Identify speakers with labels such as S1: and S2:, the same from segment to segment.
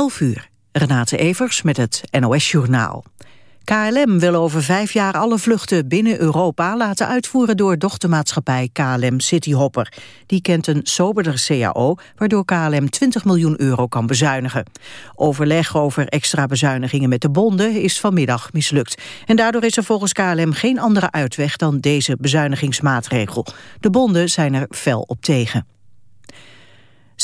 S1: 11 uur. Renate Evers met het NOS Journaal. KLM wil over vijf jaar alle vluchten binnen Europa laten uitvoeren door dochtermaatschappij KLM Cityhopper. Die kent een soberder CAO, waardoor KLM 20 miljoen euro kan bezuinigen. Overleg over extra bezuinigingen met de bonden is vanmiddag mislukt. En daardoor is er volgens KLM geen andere uitweg dan deze bezuinigingsmaatregel. De bonden zijn er fel op tegen.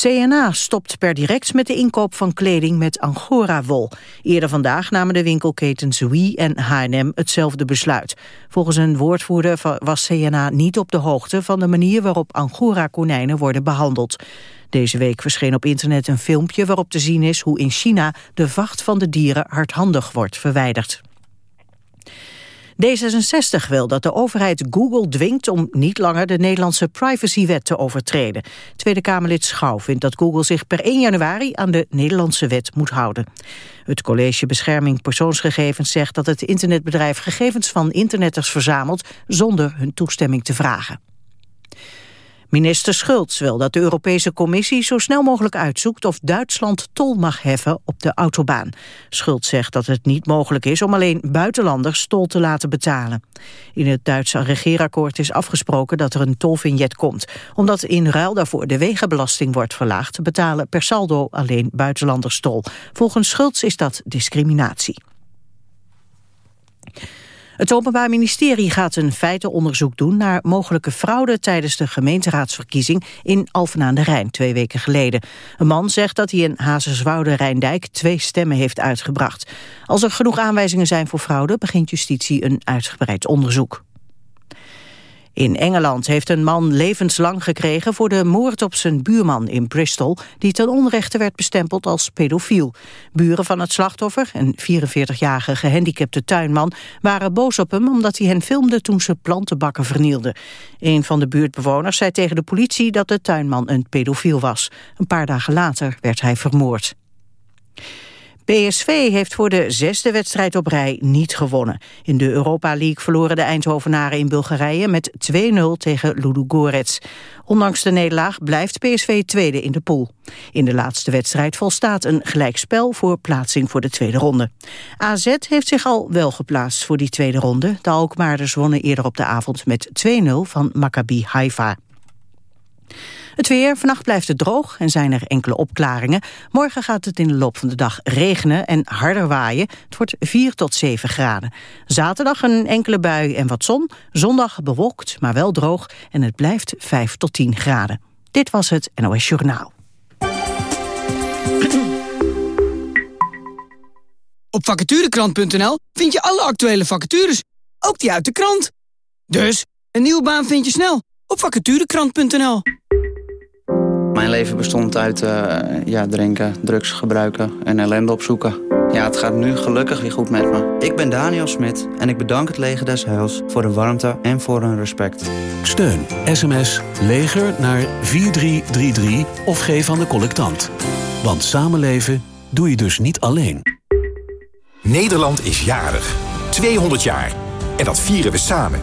S1: CNA stopt per direct met de inkoop van kleding met Angora-wol. Eerder vandaag namen de winkelketens Wie en H&M hetzelfde besluit. Volgens een woordvoerder was CNA niet op de hoogte van de manier waarop Angora-konijnen worden behandeld. Deze week verscheen op internet een filmpje waarop te zien is hoe in China de vacht van de dieren hardhandig wordt verwijderd. D66 wil dat de overheid Google dwingt om niet langer de Nederlandse privacywet te overtreden. Tweede Kamerlid Schouw vindt dat Google zich per 1 januari aan de Nederlandse wet moet houden. Het College Bescherming Persoonsgegevens zegt dat het internetbedrijf gegevens van internetters verzamelt zonder hun toestemming te vragen. Minister Schultz wil dat de Europese Commissie zo snel mogelijk uitzoekt of Duitsland tol mag heffen op de autobaan. Schultz zegt dat het niet mogelijk is om alleen buitenlanders tol te laten betalen. In het Duitse regeerakkoord is afgesproken dat er een tolvignet komt. Omdat in ruil daarvoor de wegenbelasting wordt verlaagd, betalen per saldo alleen buitenlanders tol. Volgens Schultz is dat discriminatie. Het Openbaar Ministerie gaat een feitenonderzoek doen naar mogelijke fraude tijdens de gemeenteraadsverkiezing in Alphen aan de Rijn twee weken geleden. Een man zegt dat hij in Hazerswoude Rijndijk twee stemmen heeft uitgebracht. Als er genoeg aanwijzingen zijn voor fraude begint justitie een uitgebreid onderzoek. In Engeland heeft een man levenslang gekregen voor de moord op zijn buurman in Bristol, die ten onrechte werd bestempeld als pedofiel. Buren van het slachtoffer, een 44-jarige gehandicapte tuinman, waren boos op hem omdat hij hen filmde toen ze plantenbakken vernielden. Een van de buurtbewoners zei tegen de politie dat de tuinman een pedofiel was. Een paar dagen later werd hij vermoord. PSV heeft voor de zesde wedstrijd op rij niet gewonnen. In de Europa League verloren de Eindhovenaren in Bulgarije met 2-0 tegen Ludogorets. Ondanks de nederlaag blijft PSV tweede in de pool. In de laatste wedstrijd volstaat een gelijkspel voor plaatsing voor de tweede ronde. AZ heeft zich al wel geplaatst voor die tweede ronde. De Alkmaarders wonnen eerder op de avond met 2-0 van Maccabi Haifa. Het weer, vannacht blijft het droog en zijn er enkele opklaringen. Morgen gaat het in de loop van de dag regenen en harder waaien. Het wordt 4 tot 7 graden. Zaterdag een enkele bui en wat zon. Zondag bewolkt, maar wel droog. En het blijft 5 tot 10 graden. Dit was het NOS Journaal.
S2: Op vacaturekrant.nl vind je alle actuele vacatures, ook die uit de krant. Dus, een nieuwe baan vind je snel op vacaturekrant.nl.
S3: Mijn leven bestond uit uh, ja, drinken, drugs gebruiken en ellende opzoeken. Ja, het gaat nu gelukkig weer goed met me. Ik ben Daniel Smit en ik bedank het Leger des Heils voor de warmte en voor hun respect.
S4: Steun sms leger naar 4333 of geef aan de collectant. Want samenleven doe je dus niet alleen.
S5: Nederland is jarig. 200 jaar. En dat vieren we samen.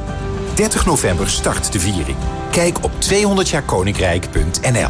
S5: 30 november start de viering. Kijk op 200jaarkoninkrijk.nl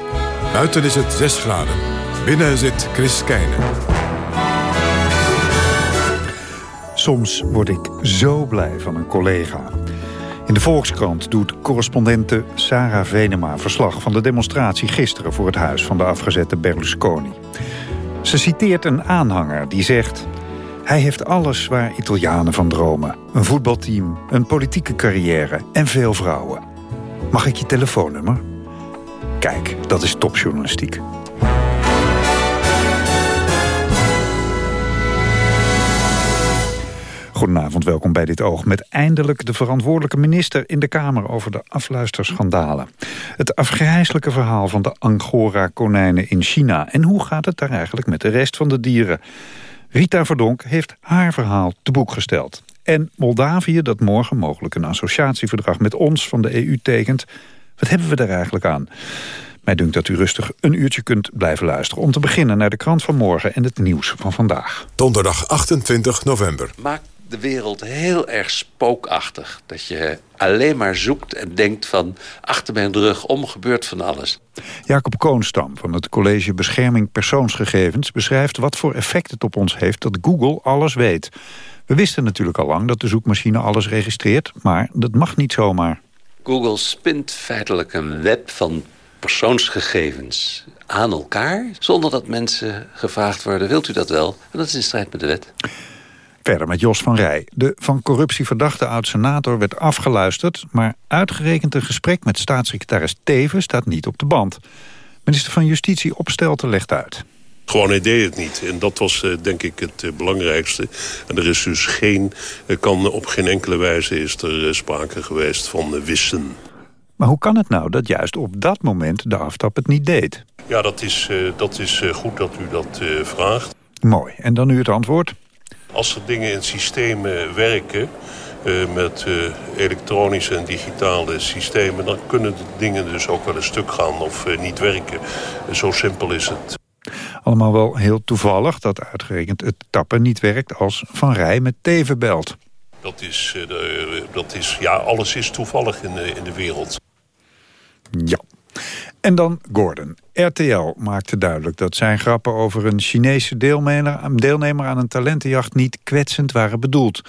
S6: Buiten is het 6 graden, binnen zit Chris Keijnen.
S7: Soms word ik zo blij van een collega. In de Volkskrant doet correspondente Sarah Venema verslag van de demonstratie gisteren voor het huis van de afgezette Berlusconi. Ze citeert een aanhanger die zegt... Hij heeft alles waar Italianen van dromen. Een voetbalteam, een politieke carrière en veel vrouwen. Mag ik je telefoonnummer? Kijk, dat is topjournalistiek. Goedenavond, welkom bij dit oog. Met eindelijk de verantwoordelijke minister in de Kamer over de afluisterschandalen. Het afgrijzelijke verhaal van de Angora-konijnen in China. En hoe gaat het daar eigenlijk met de rest van de dieren? Rita Verdonk heeft haar verhaal te boek gesteld. En Moldavië, dat morgen mogelijk een associatieverdrag met ons van de EU tekent. Wat hebben we daar eigenlijk aan? Mij dunkt dat u rustig een uurtje kunt blijven luisteren... om te beginnen naar de krant van morgen en het nieuws van vandaag.
S6: Donderdag 28 november.
S8: Maakt de wereld heel erg spookachtig. Dat je alleen maar zoekt en denkt van... achter mijn rug om gebeurt van alles.
S7: Jacob Koonstam van het College Bescherming Persoonsgegevens... beschrijft wat voor effect het op ons heeft dat Google alles weet. We wisten natuurlijk al lang dat de zoekmachine alles registreert... maar dat mag niet zomaar.
S8: Google spint feitelijk een web van persoonsgegevens aan elkaar... zonder dat mensen gevraagd worden, wilt u dat wel? En dat is in strijd met de wet.
S7: Verder met Jos van Rij. De van corruptie verdachte oud-senator werd afgeluisterd... maar uitgerekend een gesprek met staatssecretaris Teven staat niet op de band. Minister van Justitie Opstelten legt uit.
S9: Gewoon, hij deed het niet. En dat was uh, denk ik het uh, belangrijkste. En er is dus geen, uh, kan op geen enkele wijze is er sprake geweest van wissen.
S7: Maar hoe kan het nou dat juist op dat moment de aftap het niet deed?
S9: Ja, dat is, dat is goed dat u dat vraagt.
S7: Mooi. En dan nu het antwoord?
S9: Als er dingen in systemen werken... Uh, met uh, elektronische en digitale systemen... dan kunnen de dingen dus ook wel een stuk gaan of uh, niet werken. zo simpel is het.
S7: Allemaal wel heel toevallig dat uitgerekend het tappen niet werkt... als Van Rij met Teven belt.
S9: Dat is, de, dat is, ja, alles is toevallig in de, in de wereld.
S7: Ja. En dan Gordon. RTL maakte duidelijk dat zijn grappen over een Chinese deelnemer, deelnemer aan een talentenjacht niet kwetsend waren bedoeld.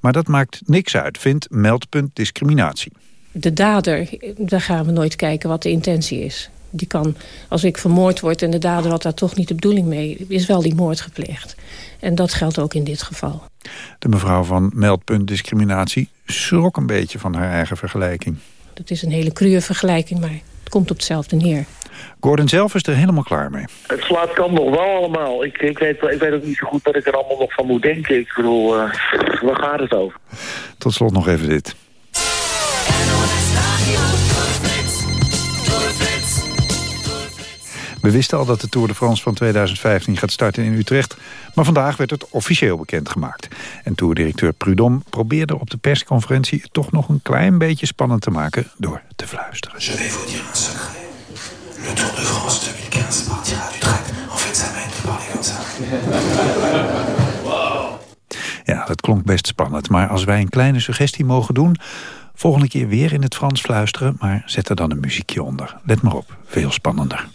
S7: Maar dat maakt niks uit, vindt meldpunt discriminatie.
S10: De dader, daar gaan we nooit kijken wat de intentie is. Die kan, als ik vermoord word en de dader had daar toch niet de bedoeling mee... is wel die moord gepleegd. En dat geldt ook in dit geval.
S7: De mevrouw van meldpunt discriminatie schrok een beetje van haar eigen vergelijking.
S10: Dat is een hele cruwe vergelijking, maar het komt op hetzelfde neer.
S7: Gordon zelf is er helemaal klaar mee.
S11: Het slaat kan nog wel allemaal. Ik, ik, weet, ik weet ook niet zo goed wat ik er allemaal nog van moet denken. Ik bedoel, uh, waar gaat het over?
S7: Tot slot nog even dit. We wisten al dat de Tour de France van 2015 gaat starten in Utrecht. Maar vandaag werd het officieel bekendgemaakt. En tourdirecteur Prudhomme probeerde op de persconferentie... het toch nog een klein beetje spannend te maken door te fluisteren. Je vais vous dire un secret. Le Tour de France 2015 partira d'Utrecht. En fait, ça m'aide de parler comme ça. Ja, dat klonk best spannend. Maar als wij een kleine suggestie mogen doen... volgende keer weer in het Frans fluisteren... maar zet er dan een muziekje onder. Let maar op, veel spannender.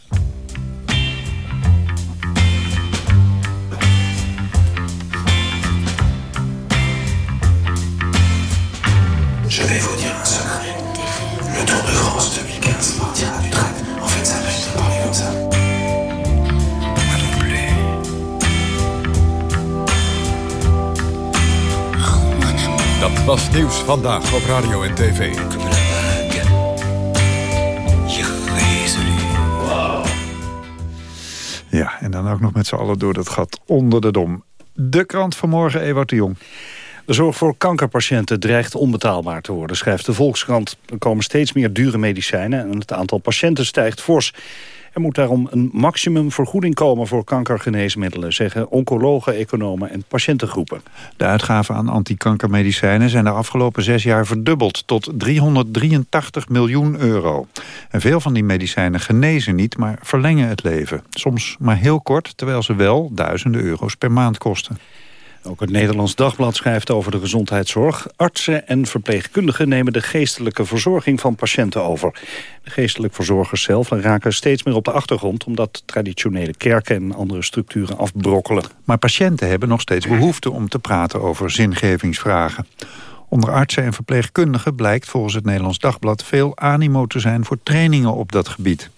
S6: Nieuws vandaag op radio en tv.
S7: Ja, en dan ook nog met z'n allen door dat gat onder de dom. De krant van morgen, Ewout de Jong.
S12: De zorg voor kankerpatiënten dreigt onbetaalbaar te worden, schrijft de Volkskrant. Er komen steeds meer dure medicijnen en het aantal patiënten stijgt fors. Er moet daarom een maximumvergoeding komen voor kankergeneesmiddelen... zeggen oncologen, economen en patiëntengroepen.
S7: De uitgaven aan antikankermedicijnen zijn de afgelopen zes jaar verdubbeld... tot 383 miljoen euro. En veel van die medicijnen genezen niet, maar verlengen het leven. Soms maar heel kort, terwijl ze wel duizenden euro's per maand kosten.
S12: Ook het Nederlands Dagblad schrijft over de gezondheidszorg. Artsen en verpleegkundigen nemen de geestelijke verzorging van patiënten over. De geestelijk verzorgers zelf raken steeds meer op de achtergrond... omdat traditionele kerken en andere structuren afbrokkelen.
S7: Maar patiënten hebben nog steeds behoefte om te praten over zingevingsvragen. Onder artsen en verpleegkundigen blijkt volgens het Nederlands Dagblad... veel animo te zijn voor trainingen op dat gebied.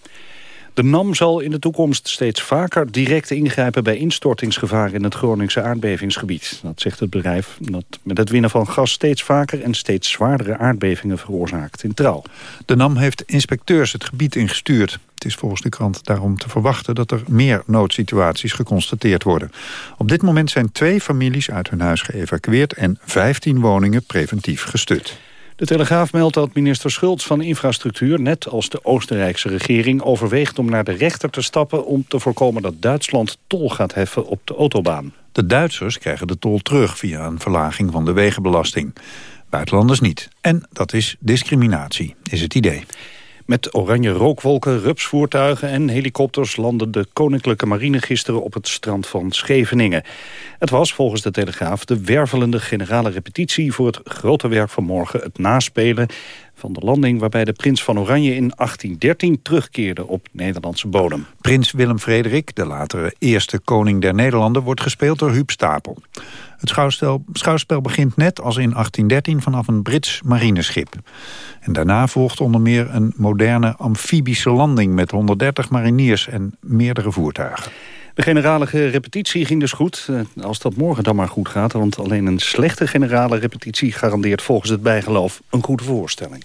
S12: De NAM zal in de toekomst steeds vaker direct ingrijpen... bij instortingsgevaar in het Groningse aardbevingsgebied. Dat zegt het bedrijf dat met het winnen van gas... steeds vaker en steeds zwaardere aardbevingen veroorzaakt in trouw.
S7: De NAM heeft inspecteurs het gebied ingestuurd. Het is volgens de krant daarom te verwachten dat er meer noodsituaties geconstateerd worden. Op dit moment zijn twee families uit hun huis geëvacueerd... en 15 woningen preventief gestut.
S12: De Telegraaf meldt dat minister Schultz van Infrastructuur... net als de Oostenrijkse regering overweegt om naar de rechter te stappen... om te voorkomen dat Duitsland tol gaat heffen op de autobaan.
S7: De Duitsers krijgen de tol terug via een verlaging van de wegenbelasting. Buitenlanders niet. En dat is discriminatie, is het idee.
S12: Met oranje rookwolken, rupsvoertuigen en helikopters... landde de Koninklijke Marine gisteren op het strand van Scheveningen. Het was volgens de Telegraaf de wervelende generale repetitie... voor het grote werk van morgen, het naspelen van de landing... waarbij de prins van Oranje in 1813 terugkeerde op Nederlandse bodem.
S7: Prins Willem-Frederik, de latere eerste koning der Nederlanden... wordt gespeeld door Huub Stapel. Het schouwspel, schouwspel begint net als in 1813 vanaf een Brits marineschip. En daarna volgt onder meer een moderne amfibische landing... met 130 mariniers en meerdere voertuigen.
S12: De generale repetitie ging dus goed. Eh, als dat morgen dan maar goed gaat. Want alleen een slechte generale repetitie garandeert volgens het bijgeloof een goede voorstelling.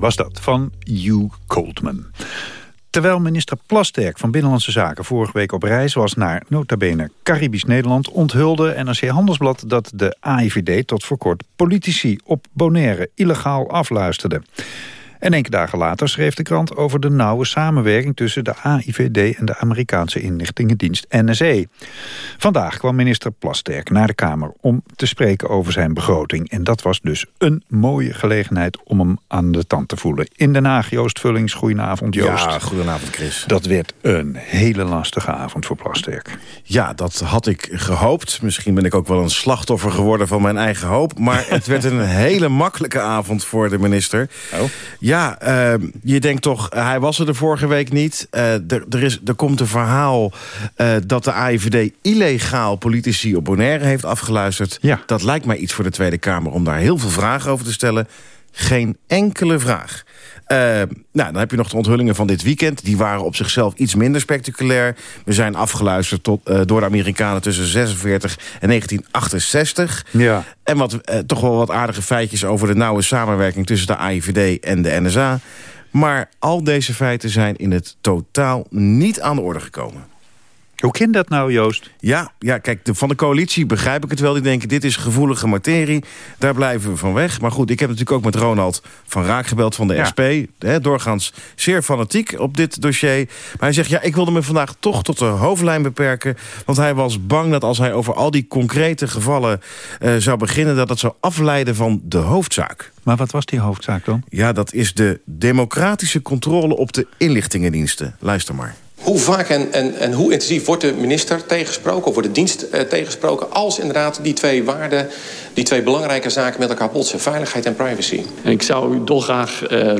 S7: Was dat, van Hugh Coldman. Terwijl minister Plasterk van Binnenlandse Zaken vorige week op reis was naar notabene Caribisch Nederland, onthulde NRC Handelsblad dat de AIVD tot voor kort politici op Bonaire illegaal afluisterde. En enkele dagen later schreef de krant over de nauwe samenwerking... tussen de AIVD en de Amerikaanse inlichtingendienst NSE. Vandaag kwam minister Plasterk naar de Kamer om te spreken over zijn begroting. En dat was dus een mooie gelegenheid om hem aan de tand te voelen. In Den Haag, Joost Vullings. Goedenavond, Joost.
S13: Ja, goedenavond, Chris.
S7: Dat werd een hele lastige avond voor Plasterk.
S13: Ja, dat had ik gehoopt. Misschien ben ik ook wel een slachtoffer geworden van mijn eigen hoop. Maar het werd een hele makkelijke avond voor de minister.
S7: Oh.
S13: Ja, uh, je denkt toch, hij was er de vorige week niet. Uh, er, is, er komt een verhaal uh, dat de AIVD illegaal politici op Bonaire heeft afgeluisterd.
S7: Ja.
S13: Dat lijkt mij iets voor de Tweede Kamer om daar heel veel vragen over te stellen. Geen enkele vraag. Uh, nou, dan heb je nog de onthullingen van dit weekend. Die waren op zichzelf iets minder spectaculair. We zijn afgeluisterd tot, uh, door de Amerikanen tussen 46 en 1968.
S7: Ja.
S13: En wat, uh, toch wel wat aardige feitjes over de nauwe samenwerking... tussen de AIVD en de NSA. Maar al deze feiten zijn in het totaal niet aan de orde gekomen.
S7: Hoe kind dat nou, Joost?
S13: Ja, ja kijk, de, van de coalitie begrijp ik het wel. Die denken, dit is gevoelige materie. Daar blijven we van weg. Maar goed, ik heb natuurlijk ook met Ronald van Raak gebeld van de ja. SP. Hè, doorgaans zeer fanatiek op dit dossier. Maar hij zegt, ja, ik wilde me vandaag toch tot de hoofdlijn beperken. Want hij was bang dat als hij over al die concrete gevallen uh, zou beginnen... dat dat zou afleiden van de hoofdzaak.
S7: Maar wat was die hoofdzaak dan?
S13: Ja, dat is de democratische controle op de inlichtingendiensten. Luister maar.
S14: Hoe vaak en, en, en hoe intensief wordt de minister tegensproken... of wordt de dienst tegensproken... als inderdaad die twee waarden, die twee belangrijke zaken met elkaar botsen... veiligheid en privacy?
S15: En ik zou u dolgraag uh,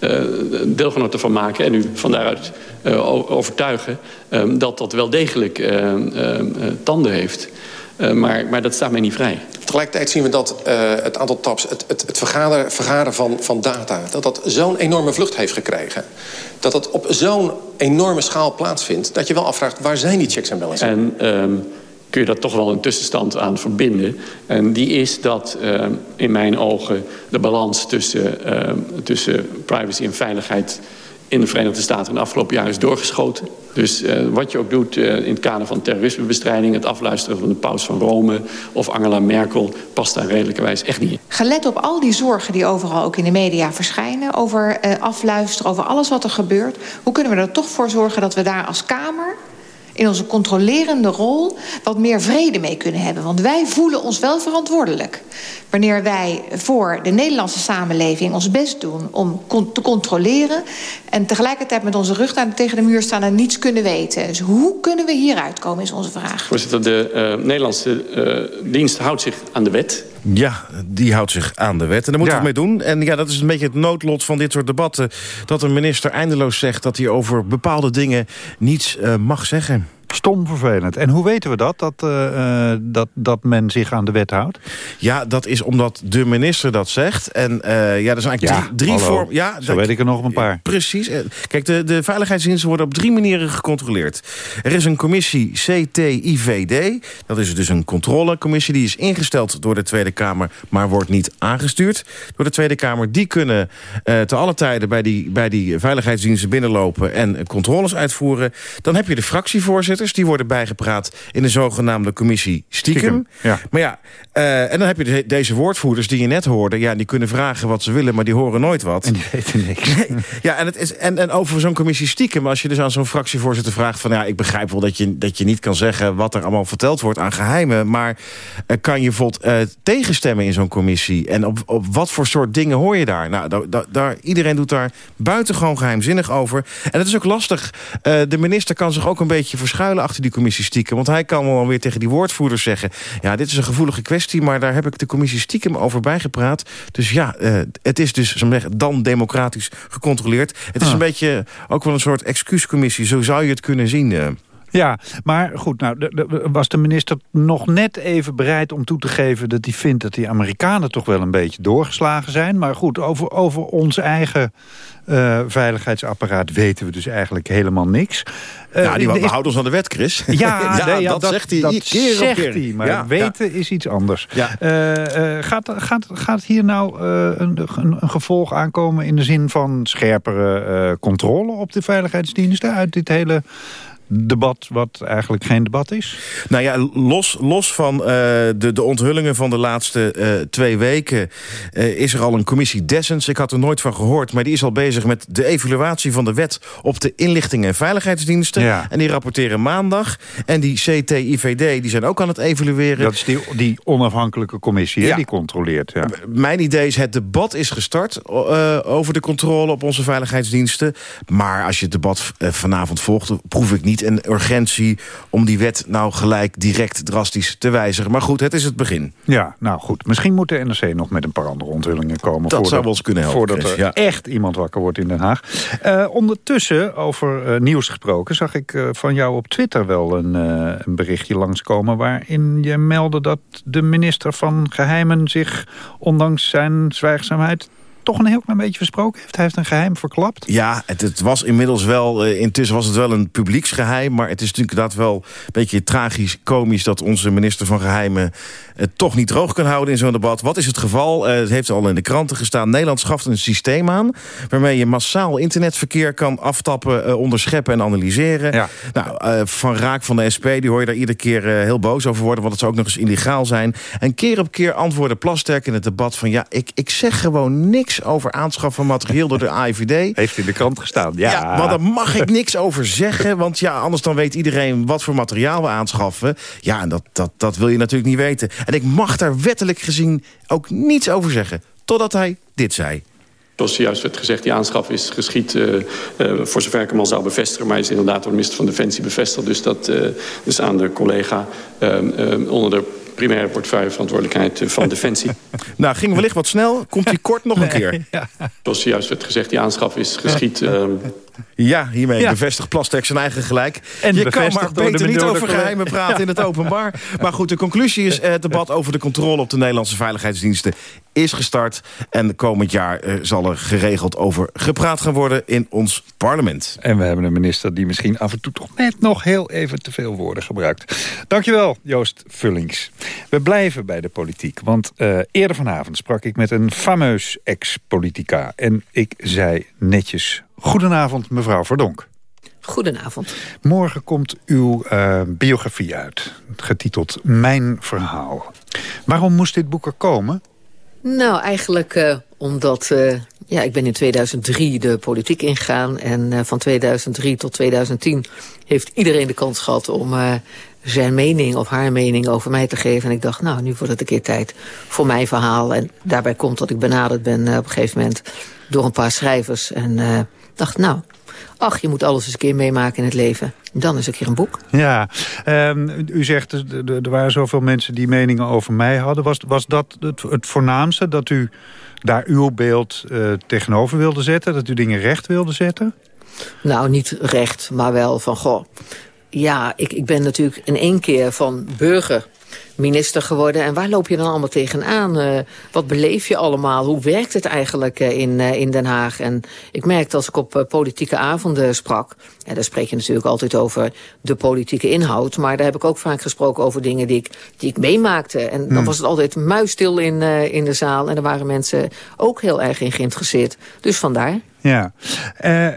S15: uh, deelgenoot ervan maken... en u van daaruit overtuigen dat dat wel degelijk tanden heeft... Uh, maar, maar dat staat mij niet vrij.
S14: Tegelijkertijd zien we dat uh, het aantal taps, het, het, het vergaderen, vergaren van, van data... dat dat zo'n enorme vlucht heeft gekregen. Dat dat op zo'n enorme schaal plaatsvindt... dat je wel afvraagt, waar zijn die checks en balances?
S15: En um, kun je daar toch wel een tussenstand aan verbinden. En die is dat uh, in mijn ogen de balans tussen, uh, tussen privacy en veiligheid in de Verenigde Staten in de afgelopen jaar is doorgeschoten. Dus uh, wat je ook doet uh, in het kader van terrorismebestrijding... het afluisteren van de paus van Rome of Angela Merkel... past daar redelijkerwijs echt niet in.
S16: Gelet op al die zorgen die overal ook in de media verschijnen... over uh, afluisteren, over alles wat er gebeurt... hoe kunnen we er toch voor zorgen dat we daar als Kamer in onze controlerende rol wat meer vrede mee kunnen hebben. Want wij voelen ons wel verantwoordelijk. Wanneer wij voor de Nederlandse samenleving ons best doen om con te controleren... en tegelijkertijd met onze rug tegen de muur staan en niets kunnen weten. Dus hoe kunnen we hieruit komen, is onze vraag.
S15: Voorzitter, de uh, Nederlandse uh, dienst houdt zich aan de wet...
S13: Ja, die houdt zich aan de wet. En daar moeten ja. we mee doen. En ja, dat is een beetje het noodlot van dit soort debatten. Dat een minister eindeloos zegt dat hij over bepaalde dingen niets uh, mag zeggen.
S7: Stom vervelend. En hoe weten we dat, dat, uh, dat, dat men zich aan de wet houdt?
S13: Ja, dat is omdat de minister dat zegt. En uh, ja, er zijn eigenlijk
S7: ja,
S13: drie, drie vormen.
S7: Ja, Zo weet ik er nog een paar.
S13: Precies. Kijk, de, de veiligheidsdiensten worden op drie manieren gecontroleerd. Er is een commissie CTIVD. Dat is dus een controlecommissie. Die is ingesteld door de Tweede Kamer, maar wordt niet aangestuurd door de Tweede Kamer. Die kunnen uh, te alle tijden bij die, bij die veiligheidsdiensten binnenlopen en controles uitvoeren. Dan heb je de fractievoorzitter die worden bijgepraat in de zogenaamde commissie stiekem. stiekem
S7: ja.
S13: Maar ja, uh, en dan heb je de, deze woordvoerders die je net hoorde. Ja, die kunnen vragen wat ze willen, maar die horen nooit wat.
S7: En die weten niks.
S13: ja, en, het is, en, en over zo'n commissie stiekem, als je dus aan zo'n fractievoorzitter vraagt van... ja, ik begrijp wel dat je, dat je niet kan zeggen wat er allemaal verteld wordt aan geheimen... maar uh, kan je bijvoorbeeld uh, tegenstemmen in zo'n commissie? En op, op wat voor soort dingen hoor je daar? Nou, da, da, daar, iedereen doet daar buitengewoon geheimzinnig over. En het is ook lastig. de minister kan zich ook een beetje verschuilen achter die commissie stiekem. Want hij kan wel weer tegen die woordvoerders zeggen... ja, dit is een gevoelige kwestie, maar daar heb ik de commissie stiekem over bijgepraat. Dus ja, uh, het is dus zeggen, dan democratisch gecontroleerd. Het is ah. een beetje ook wel een soort excuuscommissie. Zo zou je het kunnen zien...
S7: Ja, maar goed, nou, de, de, was de minister nog net even bereid om toe te geven... dat hij vindt dat die Amerikanen toch wel een beetje doorgeslagen zijn. Maar goed, over, over ons eigen uh, veiligheidsapparaat weten we dus eigenlijk helemaal niks.
S13: Uh, ja, die is... houdt ons aan de wet, Chris.
S7: Ja,
S13: ja,
S7: nee, ja
S13: dat, dat, zegt hij
S7: dat
S13: keer
S7: zegt
S13: keer.
S7: hij, maar
S13: ja,
S7: weten is iets anders. Uh, gaat, gaat, gaat hier nou een, een, een, gevolg aankomen... in de zin van scherpere controle op de veiligheidsdiensten... uit dit hele debat wat eigenlijk geen debat is?
S13: Nou ja, los, los van uh, de, de onthullingen van de laatste uh, twee weken... Uh, is er al een commissie Dessens. Ik had er nooit van gehoord, maar die is al bezig met de evaluatie van de wet... op de inlichtingen en veiligheidsdiensten.
S7: Ja.
S13: En die rapporteren maandag. En die CTIVD die zijn ook aan het evalueren.
S7: Dat is die, die onafhankelijke commissie
S13: Ja.
S7: die controleert. Ja.
S13: Mijn idee is, het debat is gestart over de controle op onze veiligheidsdiensten. Maar als je het debat vanavond volgt, proef ik niet een urgentie... om die wet nou gelijk direct drastisch te wijzigen. Maar goed, het is het begin.
S7: Ja, nou goed. Misschien moet de NRC nog met een paar andere onthullingen komen.
S13: Dat
S7: voordat,
S13: zou ons kunnen helpen,
S7: Voordat er
S13: ja.
S7: echt iemand wakker wordt in Den Haag. Uh, ondertussen, over uh, nieuws gesproken... zag ik uh, van jou op Twitter wel een, een berichtje langskomen... waarin je meldde dat de minister van Geheimen zich... ondanks zijn zwijgzaamheid toch een heel klein beetje versproken heeft. Hij heeft een geheim verklapt.
S13: Ja, het, het was inmiddels wel... Uh, intussen was het wel een publieksgeheim... maar het is natuurlijk inderdaad wel een beetje tragisch, komisch... dat onze minister van Geheimen het toch niet droog kan houden in zo'n debat. Wat is het geval? Uh, het heeft al in de kranten gestaan. Nederland schaft een systeem aan... waarmee je massaal internetverkeer kan aftappen, uh, onderscheppen en analyseren.
S7: Ja.
S13: Nou, Van Raak van de SP, die hoor je daar iedere keer heel boos over worden... want het zou ook nog eens illegaal zijn. En keer op keer antwoorden Plasterk in het debat van... ja, ik, ik zeg gewoon niks over aanschaffen van materieel door de AIVD.
S7: Heeft in de krant gestaan, ja.
S13: ja. maar daar mag ik niks over zeggen. Want ja, anders dan weet iedereen wat voor materiaal we aanschaffen. Ja, en dat, dat, dat wil je natuurlijk niet weten. En ik mag daar wettelijk gezien ook niets over zeggen. Totdat hij dit zei.
S15: Zoals juist werd gezegd, die aanschaf is geschied uh, uh, voor zover ik hem al zou bevestigen. Maar hij is inderdaad door de minister van Defensie bevestigd. Dus dat uh, is aan de collega onder de primaire portefeuilleverantwoordelijkheid van Defensie.
S13: nou, ging wellicht wat snel. Komt hij kort nog een keer.
S15: Ja. Zoals juist werd gezegd, die aanschaf is geschied... Um...
S13: Ja, hiermee ja. bevestigt Plasterk zijn eigen gelijk.
S7: En
S13: je kan maar beter niet over geheimen praten in het openbaar. Maar goed, de conclusie is... het debat over de controle op de Nederlandse veiligheidsdiensten is gestart. En komend jaar uh, zal er geregeld over gepraat gaan worden in ons parlement.
S7: En we hebben een minister die misschien af en toe toch net nog heel even te veel woorden gebruikt. Dankjewel, Joost Vullings. We blijven bij de politiek, want uh, eerder vanavond sprak ik met een fameus ex-politica. En ik zei netjes, goedenavond mevrouw Verdonk.
S17: Goedenavond.
S7: Morgen komt uw uh, biografie uit, getiteld Mijn Verhaal. Waarom moest dit boek er komen?
S17: Nou, eigenlijk uh, omdat... Uh, ja, ik ben in 2003 de politiek ingegaan. En van 2003 tot 2010 heeft iedereen de kans gehad om zijn mening of haar mening over mij te geven. En ik dacht, nou, nu wordt het een keer tijd voor mijn verhaal. En daarbij komt dat ik benaderd ben op een gegeven moment door een paar schrijvers. En dacht, nou, ach, je moet alles eens een keer meemaken in het leven. Dan is een keer een boek.
S7: Ja, um, u zegt, er waren zoveel mensen die meningen over mij hadden. Was, was dat het, het voornaamste, dat u daar uw beeld uh, tegenover wilde zetten? Dat u dingen recht wilde zetten?
S17: Nou, niet recht, maar wel van, goh... Ja, ik, ik ben natuurlijk in één keer van burger minister geworden. En waar loop je dan allemaal tegenaan? Uh, wat beleef je allemaal? Hoe werkt het eigenlijk uh, in, uh, in Den Haag? En ik merkte als ik op politieke avonden sprak... en daar spreek je natuurlijk altijd over de politieke inhoud... maar daar heb ik ook vaak gesproken over dingen die ik, die ik meemaakte. En dan hmm. was het altijd muisstil in, in de zaal... en daar waren mensen ook heel erg in geïnteresseerd. Dus vandaar.
S7: Ja,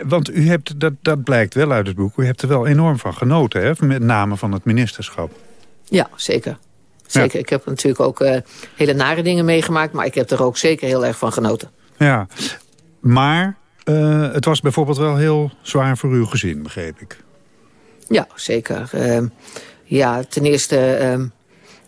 S7: want u hebt, dat, dat blijkt wel uit het boek... u hebt er wel enorm van genoten, hè? met name van het ministerschap.
S17: Ja, zeker. Zeker. Ja. Ik heb natuurlijk ook uh, hele nare dingen meegemaakt... maar ik heb er ook zeker heel erg van genoten.
S7: Ja, maar uh, het was bijvoorbeeld wel heel zwaar voor uw gezin, begreep ik.
S17: Ja, zeker. Uh, ja, ten eerste... Uh,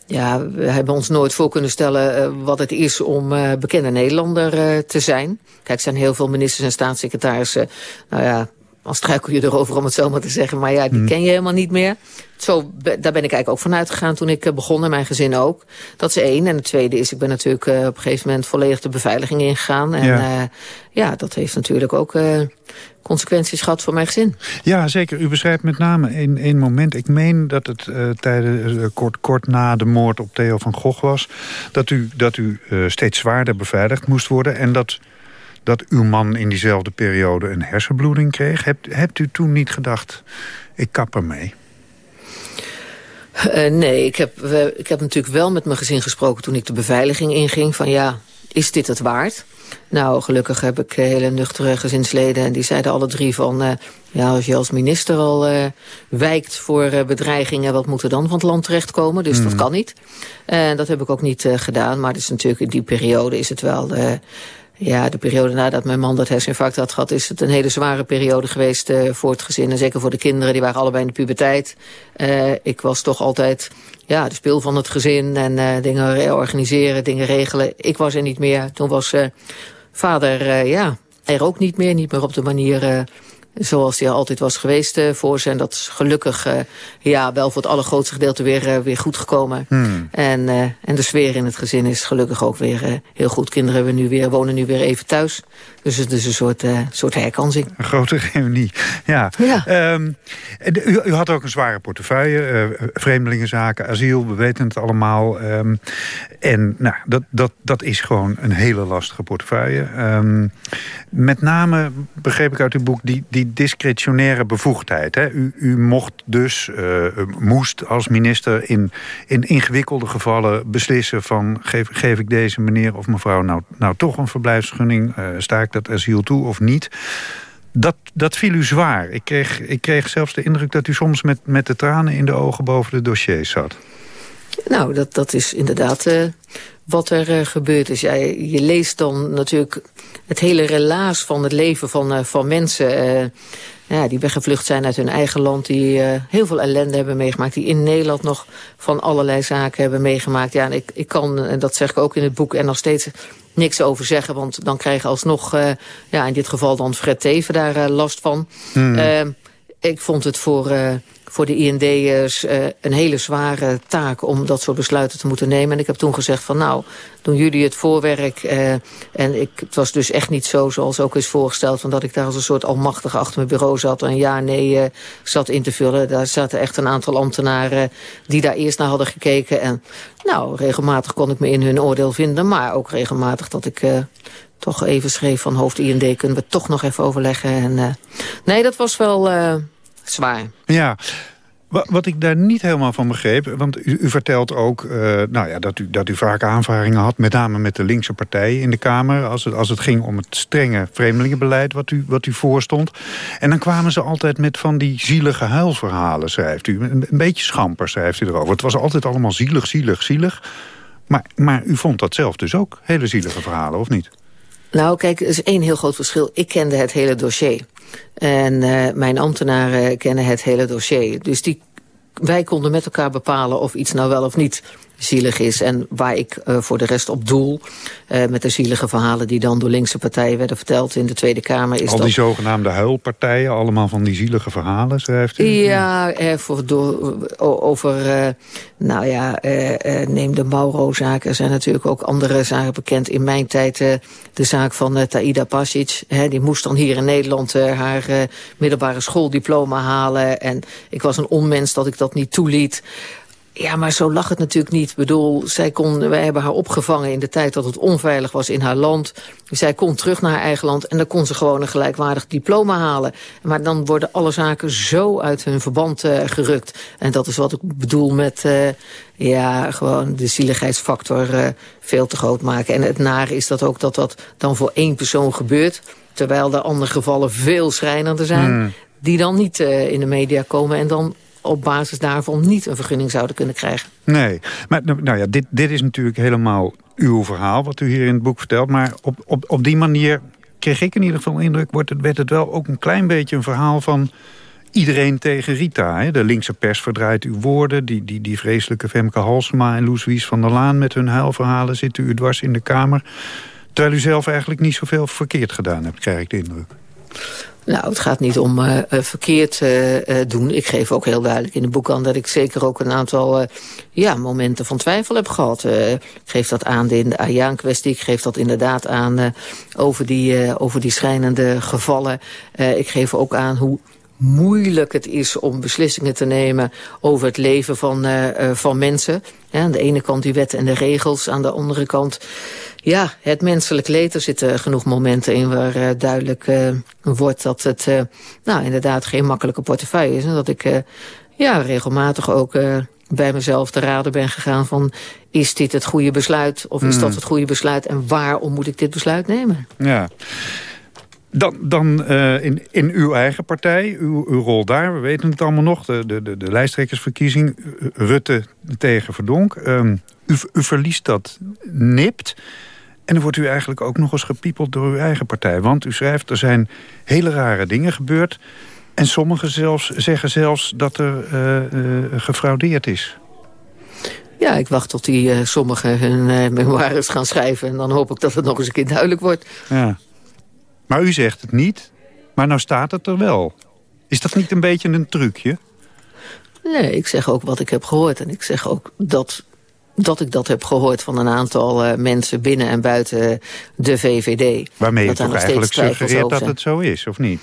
S17: ja, we hebben ons nooit voor kunnen stellen uh, wat het is om uh, bekende Nederlander uh, te zijn. Kijk, er zijn heel veel ministers en staatssecretarissen. Nou ja, dan struikel je erover om het zo maar te zeggen. Maar ja, die
S12: Hmm.
S17: ken je helemaal niet meer. Zo, daar ben ik eigenlijk ook van uitgegaan toen ik eh, begon en mijn gezin ook. Dat is één. En het tweede is, ik ben natuurlijk eh, op een gegeven moment volledig de beveiliging ingegaan. En
S7: Ja.
S17: ja, ja dat heeft natuurlijk ook eh, consequenties gehad voor mijn gezin.
S7: Ja, zeker. U beschrijft met name één één moment. Ik meen dat het eh, tijdens, eh, kort, kort na de moord op Theo van Gogh was... dat u, dat u eh, steeds zwaarder beveiligd moest worden... en dat, dat uw man in diezelfde periode een hersenbloeding kreeg. Hebt, hebt u toen niet gedacht, ik kap ermee?
S17: Eh, nee, ik heb, we- ik heb natuurlijk wel met mijn gezin gesproken toen ik de beveiliging inging. Van ja, is dit het waard? Nou, gelukkig heb ik eh, hele nuchtere gezinsleden. En die zeiden alle drie van... eh, ja, als je als minister al wijkt voor bedreigingen... wat moet er dan van het land terechtkomen? Dus dat
S18: Mhm.
S17: kan niet. En dat heb ik ook niet gedaan. Maar het is natuurlijk in die periode is het wel... ja, de periode nadat mijn man dat herseninfarct had gehad... is het een hele zware periode geweest eh, voor het gezin. En zeker voor de kinderen, die waren allebei in de puberteit. Eh, ik was toch altijd ja, de speel van het gezin en eh, dingen re- organiseren, dingen regelen. Ik was er niet meer. Toen was vader ja, er ook niet meer. Niet meer op de manier zoals hij altijd was geweest eh, voor ze. En dat is gelukkig eh, ja, wel voor het allergrootste gedeelte weer, eh, weer goed gekomen.
S7: Hmm.
S17: En, en de sfeer in het gezin is gelukkig ook weer heel goed. Kinderen hebben nu weer, wonen nu weer even thuis. Dus het is een soort, eh, soort herkansing.
S7: Een grote reunie, ja. Ehm, en de- u, u had ook een zware portefeuille. eh, vreemdelingenzaken, asiel, we weten het allemaal. Ehm, en nou, dat, dat, dat is gewoon een hele lastige portefeuille. Ehm, met name begreep ik uit uw boek die, die discretionaire bevoegdheid. Hè? U, u mocht dus, eh, moest als minister in, in ingewikkelde gevallen beslissen van... Geef, geef ik deze meneer of mevrouw nou, nou toch een verblijfsgunning? Sta ik dat asiel toe of niet? Dat, dat viel u zwaar. Ik kreeg, ik kreeg zelfs de indruk dat u soms met, met de tranen in de ogen boven de dossiers zat.
S17: Nou, dat, dat is inderdaad eh, wat er eh, gebeurd is. Je leest dan natuurlijk het hele relaas van het leven van, eh, van mensen... eh, ja, die weggevlucht zijn uit hun eigen land, die eh, heel veel ellende hebben meegemaakt... die in Nederland nog van allerlei zaken hebben meegemaakt. Ja, en ik, ik kan, en dat zeg ik ook in het boek, er nog steeds niks over zeggen... want dan krijgen alsnog, ja, in dit geval dan Fred Teven daar last van...
S18: Hmm.
S17: Eh, ik vond het voor, voor de IND'ers eh een hele zware taak om dat soort besluiten te moeten nemen. En ik heb toen gezegd van nou, doen jullie het voorwerk. eh, en ik, het was dus echt niet zo zoals ook is voorgesteld... Van dat ik daar als een soort almachtige achter mijn bureau zat... en ja, nee eh, zat in te vullen. Daar zaten echt een aantal ambtenaren die daar eerst naar hadden gekeken. En nou, regelmatig kon ik me in hun oordeel vinden... maar ook regelmatig dat ik... toch even schreef van hoofd IND, kunnen we toch nog even overleggen. En, nee, dat was wel zwaar.
S7: Ja, wa- wat ik daar niet helemaal van begreep... want u, u vertelt ook eh, nou ja, dat, u, dat u vaak aanvaringen had... met name met de linkse partijen in de Kamer... als het, als het ging om het strenge vreemdelingenbeleid wat u, wat u voorstond. En dan kwamen ze altijd met van die zielige huilverhalen, schrijft u. Een, een beetje schamper, schrijft u erover. Het was altijd allemaal zielig, zielig, zielig. Maar, maar u vond dat zelf dus ook hele zielige verhalen, of niet?
S17: Nou, kijk, er is één heel groot verschil. Ik kende het hele dossier. En eh, mijn ambtenaren kennen het hele dossier. Dus die, wij konden met elkaar bepalen of iets nou wel of niet zielig is. En waar ik eh, voor de rest op doel, eh, met de zielige verhalen... die dan door linkse partijen werden verteld in de Tweede Kamer... is
S7: Al
S17: dat
S7: die zogenaamde huilpartijen, allemaal van die zielige verhalen, schrijft u?
S17: Ja, eh, voor, door, over, nou ja, neem de Mauro-zaak. Er zijn natuurlijk ook andere zaken bekend. In mijn tijd de zaak van Taida Pasic. Hè, die moest dan hier in Nederland haar middelbare schooldiploma halen. En ik was een onmens dat ik dat niet toeliet. Ja, maar zo lag het natuurlijk niet. Ik bedoel, zij kon, wij hebben haar opgevangen in de tijd dat het onveilig was in haar land. Zij kon terug naar haar eigen land en dan kon ze gewoon een gelijkwaardig diploma halen. Maar dan worden alle zaken zo uit hun verband eh, gerukt. En dat is wat ik bedoel met, eh, ja, gewoon de zieligheidsfactor eh, veel te groot maken. En het nare is dat ook dat dat dan voor één persoon gebeurt. Terwijl de andere gevallen veel schrijnender zijn.
S7: Hmm.
S17: Die dan niet in de media komen en dan op basis daarvan niet een vergunning zouden kunnen krijgen.
S7: Nee, maar nou nou ja, dit, dit is natuurlijk helemaal uw verhaal... wat u hier in het boek vertelt. Maar op, op, op die manier kreeg ik in ieder geval indruk... Wordt het, werd het wel ook een klein beetje een verhaal van... iedereen tegen Rita. Hè? De linkse pers verdraait uw woorden. Die, die, die vreselijke Femke Halsema en Loes Wies van der Laan... met hun huilverhalen zitten u dwars in de Kamer. Terwijl u zelf eigenlijk niet zoveel verkeerd gedaan hebt, krijg ik de indruk.
S17: Nou, het gaat niet om uh, verkeerd uh, doen. Ik geef ook heel duidelijk in het boek aan dat ik zeker ook een aantal ja, momenten van twijfel heb gehad. ik geef dat aan in de Ayaan-kwestie. Ik geef dat inderdaad aan over, die, over die schijnende gevallen. ik geef ook aan hoe moeilijk het is om beslissingen te nemen over het leven van, van mensen. Aan de ene kant die wetten en de regels, aan de andere kant ja, het menselijk leed. Er zitten genoeg momenten in waar uh, duidelijk uh, wordt dat het nou, inderdaad geen makkelijke portefeuille is. En dat ik ja, regelmatig ook bij mezelf te raden ben gegaan van... is dit het goede besluit of is mm. dat het goede besluit... en waarom moet ik dit besluit nemen?
S7: Ja. Dan, dan uh, in, in uw eigen partij, uw, uw rol daar, we weten het allemaal nog... de, de, de lijsttrekkersverkiezing, Rutte tegen Verdonk. Um, u, u verliest dat nipt... En dan wordt u eigenlijk ook nog eens gepiepeld door uw eigen partij. Want u schrijft, er zijn hele rare dingen gebeurd. En sommigen zelfs, zeggen zelfs dat er uh, uh, gefraudeerd is.
S17: Ja, ik wacht tot die uh, sommigen hun memoires gaan schrijven. En dan hoop ik dat het nog eens een keer duidelijk wordt.
S7: Ja. Maar u zegt het niet, maar nou staat het er wel. Is dat niet een beetje een trucje?
S17: Nee, ik zeg ook wat ik heb gehoord. En ik zeg ook dat, dat ik dat heb gehoord van een aantal uh, mensen binnen en buiten de VVD.
S7: Waarmee je toch eigenlijk suggereert dat het zo is, of niet?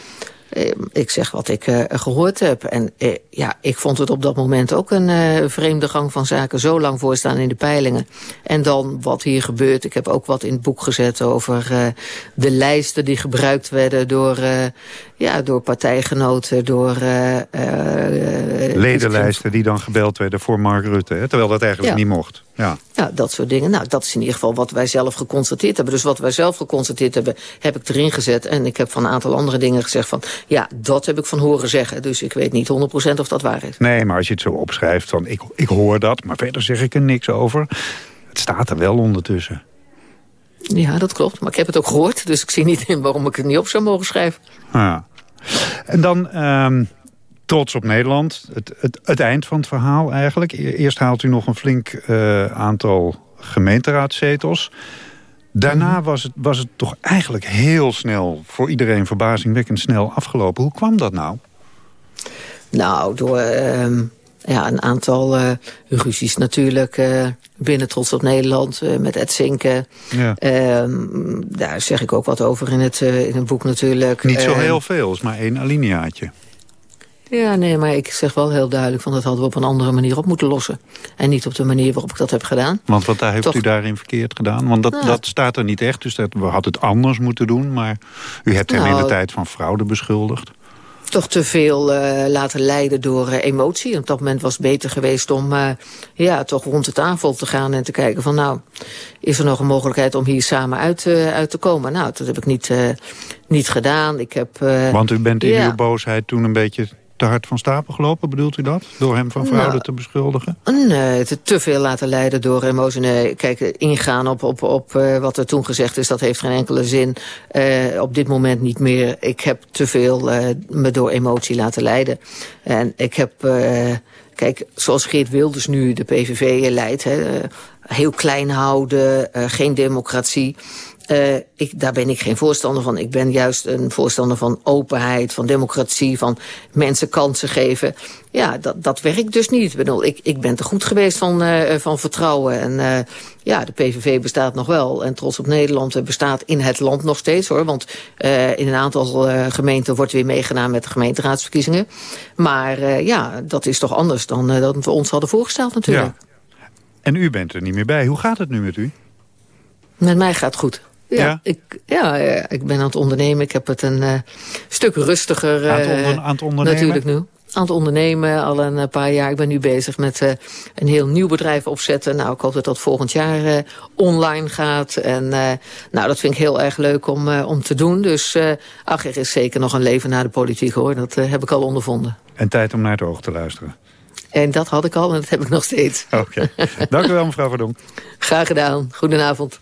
S17: Eh, ik zeg wat ik uh, gehoord heb. En uh, ja, ik vond het op dat moment ook een vreemde gang van zaken. Zo lang voorstaan in de peilingen. En dan wat hier gebeurt. Ik heb ook wat in het boek gezet over de lijsten die gebruikt werden door, ja, door partijgenoten. Door,
S7: Ledenlijsten die dan gebeld werden voor Mark Rutte. Hè? Terwijl dat eigenlijk niet mocht. Ja.
S17: ja, dat soort dingen. Nou, dat is in ieder geval wat wij zelf geconstateerd hebben. Dus wat wij zelf geconstateerd hebben, heb ik erin gezet. En ik heb van een aantal andere dingen gezegd van... ja, dat heb ik van horen zeggen. Dus ik weet niet 100% of dat waar is.
S7: Nee, maar als je het zo opschrijft van ik, ik hoor dat... maar verder zeg ik er niks over. Het staat er wel ondertussen.
S17: Ja, dat klopt. Maar ik heb het ook gehoord. Dus ik zie niet in waarom ik het niet op zou mogen schrijven.
S7: Ja. En dan... Um, trots op Nederland. Het, het, het, eind van het verhaal eigenlijk. E-, eerst haalt u nog een flink uh, aantal gemeenteraadzetels. Daarna mhm. was het, was het toch eigenlijk heel snel... voor iedereen verbazingwekkend snel afgelopen. Hoe kwam dat nou?
S17: Nou, door uh, ja, een aantal uh, ruzies natuurlijk uh, binnen Trots op Nederland uh, met Ed Zinken. Ja. Ehm, daar zeg ik ook wat over in het, in het boek natuurlijk.
S7: Niet zo ehm, heel veel, is maar één alineaatje.
S17: Ja, nee, maar ik zeg wel heel duidelijk... van dat hadden we op een andere manier op moeten lossen. En niet op de manier waarop ik dat heb gedaan.
S7: Want wat daar heeft u daarin verkeerd gedaan? Want dat, nou. dat staat er niet echt, dus dat, we hadden het anders moeten doen. Maar u hebt hem in de nou. tijd van fraude beschuldigd
S17: toch te veel uh, laten leiden door uh, emotie. En op dat moment was het beter geweest om uh, ja, toch rond de tafel te gaan... en te kijken van nou, is er nog een mogelijkheid om hier samen uit, uit te komen? Nou, dat heb ik niet, niet gedaan. Ik heb,
S7: Want u bent in ja. uw boosheid toen een beetje te hard van stapel gelopen, bedoelt u dat? Door hem van fraude nou, te beschuldigen?
S17: Nee, te, te, veel laten leiden door emotie. Nee, kijk, ingaan op, op, op uh, wat er toen gezegd is, dat heeft geen enkele zin. Uh, op dit moment niet meer. Ik heb te veel uh, me door emotie laten leiden. En ik heb... Kijk, zoals Geert Wilders nu de PVV leidt... Hè, heel klein houden, geen democratie... Uh, ik, daar ben ik geen voorstander van. Ik ben juist een voorstander van openheid, van democratie, van mensen kansen geven. Ja, dat, dat werkt dus niet. Ik, bedoel, ik, ik ben te goed geweest van, uh, van vertrouwen. En uh, ja, de PVV bestaat nog wel. En Trots op Nederland bestaat in het land nog steeds, hoor. Want in een aantal gemeenten wordt weer meegedaan met de gemeenteraadsverkiezingen. Maar ja, dat is toch anders dan dat we ons hadden voorgesteld natuurlijk. Ja.
S7: En u bent er niet meer bij. Hoe gaat het nu met u?
S17: Met mij gaat het goed. Ja, Ik, ja, ik ben aan het ondernemen. Ik heb het een uh, stuk rustiger uh, aan, het
S7: onder, aan het ondernemen?
S17: natuurlijk nu. Aan het ondernemen al een eh, paar jaar. Ik ben nu bezig met uh, een heel nieuw bedrijf opzetten. Nou, ik hoop dat dat volgend jaar online gaat. En nou, dat vind ik heel erg leuk om, om te doen. Dus ach, er is zeker nog een leven na de politiek hoor. Dat heb ik al ondervonden.
S7: En tijd om naar het oog te luisteren.
S17: En dat had ik al en dat heb ik nog steeds.
S7: Oké. Dank u wel, mevrouw Verdonk.
S17: Graag gedaan. Goedenavond.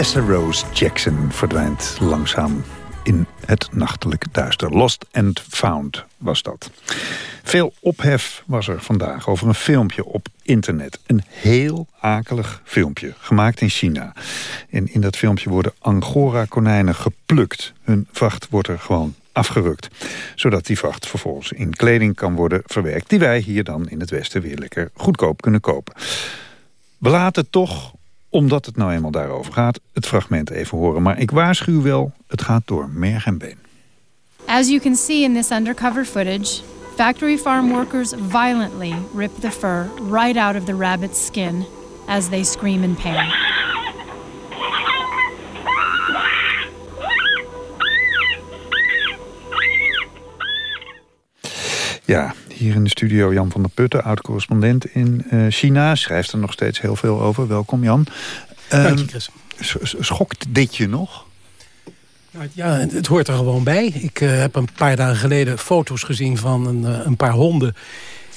S7: Tessa Rose Jackson verdwijnt langzaam in het nachtelijk duister. Lost and Found was dat. Veel ophef was er vandaag over een filmpje op internet. Een heel akelig filmpje, gemaakt in China. En in dat filmpje worden Angora-konijnen geplukt. Hun vacht wordt er gewoon afgerukt. Zodat die vacht vervolgens in kleding kan worden verwerkt... die wij hier dan in het Westen weer lekker goedkoop kunnen kopen. We laten toch omdat het nou eenmaal daarover gaat, het fragment even horen. Maar ik waarschuw wel, het gaat door merg en been.
S19: As you can see in this undercover footage, factory farm workers violently rip the fur right out of the rabbit's skin as they scream in pain.
S7: Ja, hier in de studio Jan van der Putten, oud-correspondent in uh, China. Schrijft er nog steeds heel veel over. Welkom Jan.
S20: Dank je, Chris.
S7: Schokt dit je nog?
S20: Nou, ja, het hoort er gewoon bij. Ik uh, heb een paar dagen geleden foto's gezien van een, uh, een paar honden...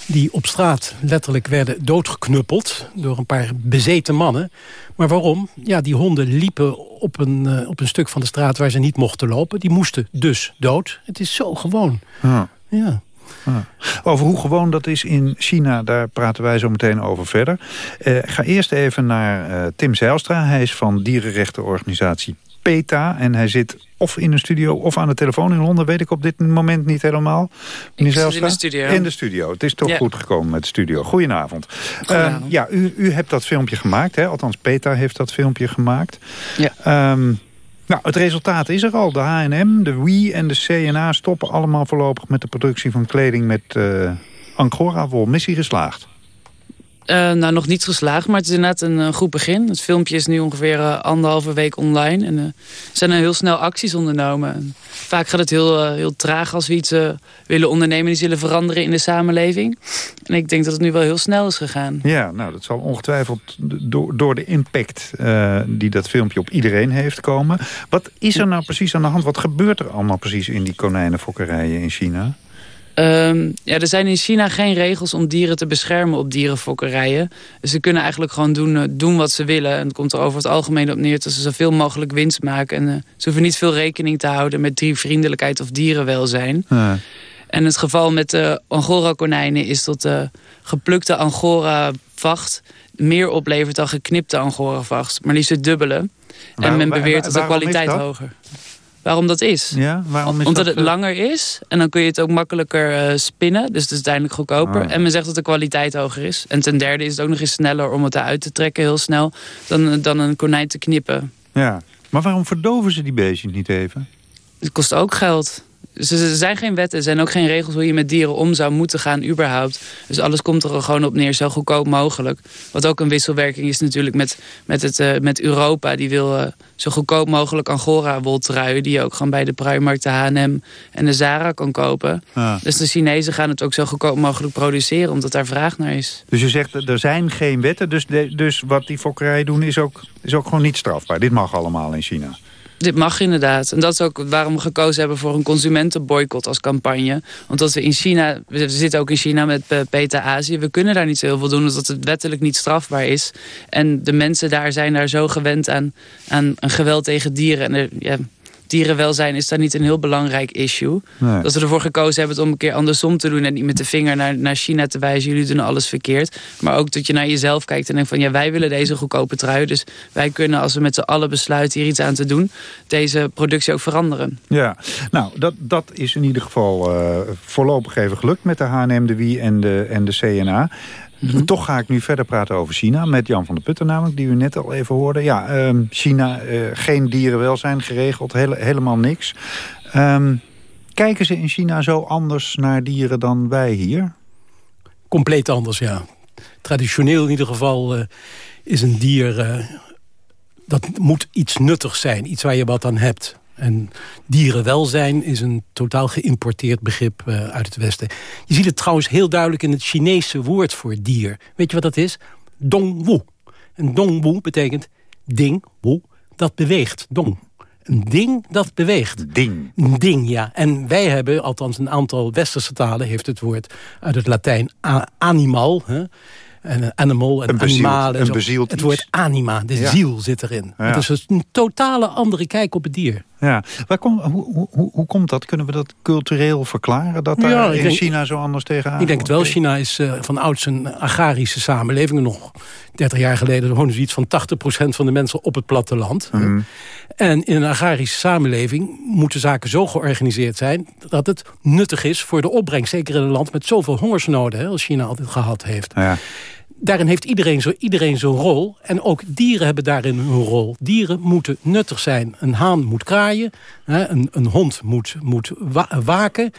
S20: die op straat letterlijk werden doodgeknuppeld door een paar bezeten mannen. Maar waarom? Ja, die honden liepen op een, uh, op een stuk van de straat waar ze niet mochten lopen. Die moesten dus dood. Het is zo gewoon.
S7: Ja.
S20: ja.
S7: Over hoe gewoon dat is in China, daar praten wij zo meteen over verder. Uh, ik ga eerst even naar uh, Tim Zijlstra. Hij is van dierenrechtenorganisatie PETA. En hij zit of in een studio of aan de telefoon in Londen. Weet ik op dit moment niet helemaal.
S21: Meneer Zijlstra? in de studio.
S7: In de studio. Het is toch ja. goed gekomen met de studio. Goedenavond. Goedenavond. Uh, ja, u, u hebt dat filmpje gemaakt. Hè? Althans, PETA heeft dat filmpje gemaakt.
S21: Ja.
S7: Um, nou, het resultaat is er al. De H&M, de WE en de CNA stoppen allemaal voorlopig met de productie van kleding met uh, Angora-wol. Missie geslaagd?
S21: Uh, nou, nog niet geslaagd, maar het is inderdaad een, een goed begin. Het filmpje is nu ongeveer uh, anderhalve week online. En er zijn er heel snel acties ondernomen. En vaak gaat het heel, heel traag als we iets willen ondernemen... die zullen veranderen in de samenleving. En ik denk dat het nu wel heel snel is gegaan.
S7: Ja, nou, dat zal ongetwijfeld door, door de impact die dat filmpje op iedereen heeft komen. Wat is er nou precies aan de hand? Wat gebeurt er allemaal precies in die konijnenfokkerijen in China?
S21: Ehm, ja, er zijn in China geen regels om dieren te beschermen op dierenfokkerijen. Dus ze kunnen eigenlijk gewoon doen, eh, doen wat ze willen. En het komt er over het algemeen op neer dat ze zoveel mogelijk winst maken. En eh, ze hoeven niet veel rekening te houden met diervriendelijkheid of dierenwelzijn.
S7: Ja.
S21: En het geval met de Angora-konijnen is dat de geplukte Angora-vacht meer oplevert dan geknipte Angora-vacht. Maar liefst het dubbele. en
S7: Waar-
S21: men beweert dat de kwaliteit hoger. Waarom dat is?
S7: Ja, waarom is
S21: Omdat
S7: dat,
S21: het
S7: eh,
S21: langer is en dan kun je het ook makkelijker eh, spinnen. Dus het is uiteindelijk goedkoper.
S7: Ah.
S21: En men zegt dat de kwaliteit hoger is. En ten derde is het ook nog eens sneller om het eruit te trekken heel snel... dan, dan een konijn te knippen.
S7: Ja, maar waarom verdoven ze die beestjes niet even?
S21: Het kost ook geld. Er zijn geen wetten, er zijn ook geen regels hoe je met dieren om zou moeten gaan überhaupt. Dus alles komt er gewoon op neer, zo goedkoop mogelijk. Wat ook een wisselwerking is natuurlijk met, met, het, eh, met Europa. Die wil eh, zo goedkoop mogelijk Angora-wol truien... die je ook gewoon bij de Primark, de H&M en de Zara kan kopen.
S7: Ah.
S21: Dus de Chinezen gaan het ook zo goedkoop mogelijk produceren... omdat daar vraag naar is.
S7: Dus je zegt, er zijn geen wetten, dus, de- dus wat die fokkerijen doen is ook, is ook gewoon niet strafbaar. Dit mag allemaal in China.
S21: Dit mag inderdaad. En dat is ook waarom we gekozen hebben voor een consumentenboycott als campagne. Omdat we in China, we zitten ook in China met eh, PETA Azië. We kunnen daar niet zo heel veel doen, omdat het wettelijk niet strafbaar is. En de mensen daar zijn daar zo gewend aan, aan een geweld tegen dieren. En er, ja, dierenwelzijn is daar niet een heel belangrijk issue.
S7: Nee.
S21: Dat we ervoor gekozen hebben om een keer andersom te doen... en niet met de vinger naar, naar China te wijzen. Jullie doen alles verkeerd. Maar ook dat je naar jezelf kijkt en denkt van... ja, wij willen deze goedkope trui. Dus wij kunnen, als we met z'n allen besluiten hier iets aan te doen... deze productie ook veranderen.
S7: Ja, nou, dat, dat is in ieder geval eh, voorlopig even gelukt met de H&M, de Wie en de, en de CNA. Toch ga ik nu verder praten over China met Jan van der Putten namelijk, die u net al even hoorde. Ja, ehm, China, eh, geen dierenwelzijn geregeld, hele, helemaal niks. Ehm, kijken ze in China zo anders naar dieren dan wij hier?
S20: Compleet anders, ja. Traditioneel in ieder geval eh, is een dier... eh, dat moet iets nuttigs zijn, iets waar je wat aan hebt. En dierenwelzijn is een totaal geïmporteerd begrip eh, uit het Westen. Je ziet het trouwens heel duidelijk in het Chinese woord voor dier. Weet je wat dat is? Dongwu. En dongwu betekent ding, woe, dat beweegt. Dong. Een ding dat beweegt.
S7: Ding.
S20: Een ding, ja. En wij hebben, althans een aantal westerse talen... heeft het woord uit het Latijn animal... Hè? En een animal en
S7: Een
S20: animale.
S7: een bezield
S20: het
S7: iets.
S20: woord anima, de
S7: Ja.
S20: ziel zit erin.
S7: Ja.
S20: Het is dus een totale andere kijk op het dier.
S7: Ja, waar kom, hoe, hoe, hoe, komt dat? Kunnen we dat cultureel verklaren? Dat daar
S20: Ja,
S7: in
S20: denk-
S7: China zo anders tegenaan
S20: Ik denk het wel. China is eh, van ouds een agrarische samenleving. Nog 30 jaar geleden woonden zoiets van 80% van de mensen op het platteland.
S7: Mhm.
S20: En in een agrarische samenleving moeten zaken zo georganiseerd zijn... dat het nuttig is voor de opbrengst. Zeker in een land met zoveel hongersnoden hè, als China altijd gehad heeft.
S7: Ja.
S20: Daarin heeft iedereen zo- iedereen zijn rol. En ook dieren hebben daarin hun rol. Dieren moeten nuttig zijn. Een haan moet kraaien. Een, een hond moet, moet wa- waken.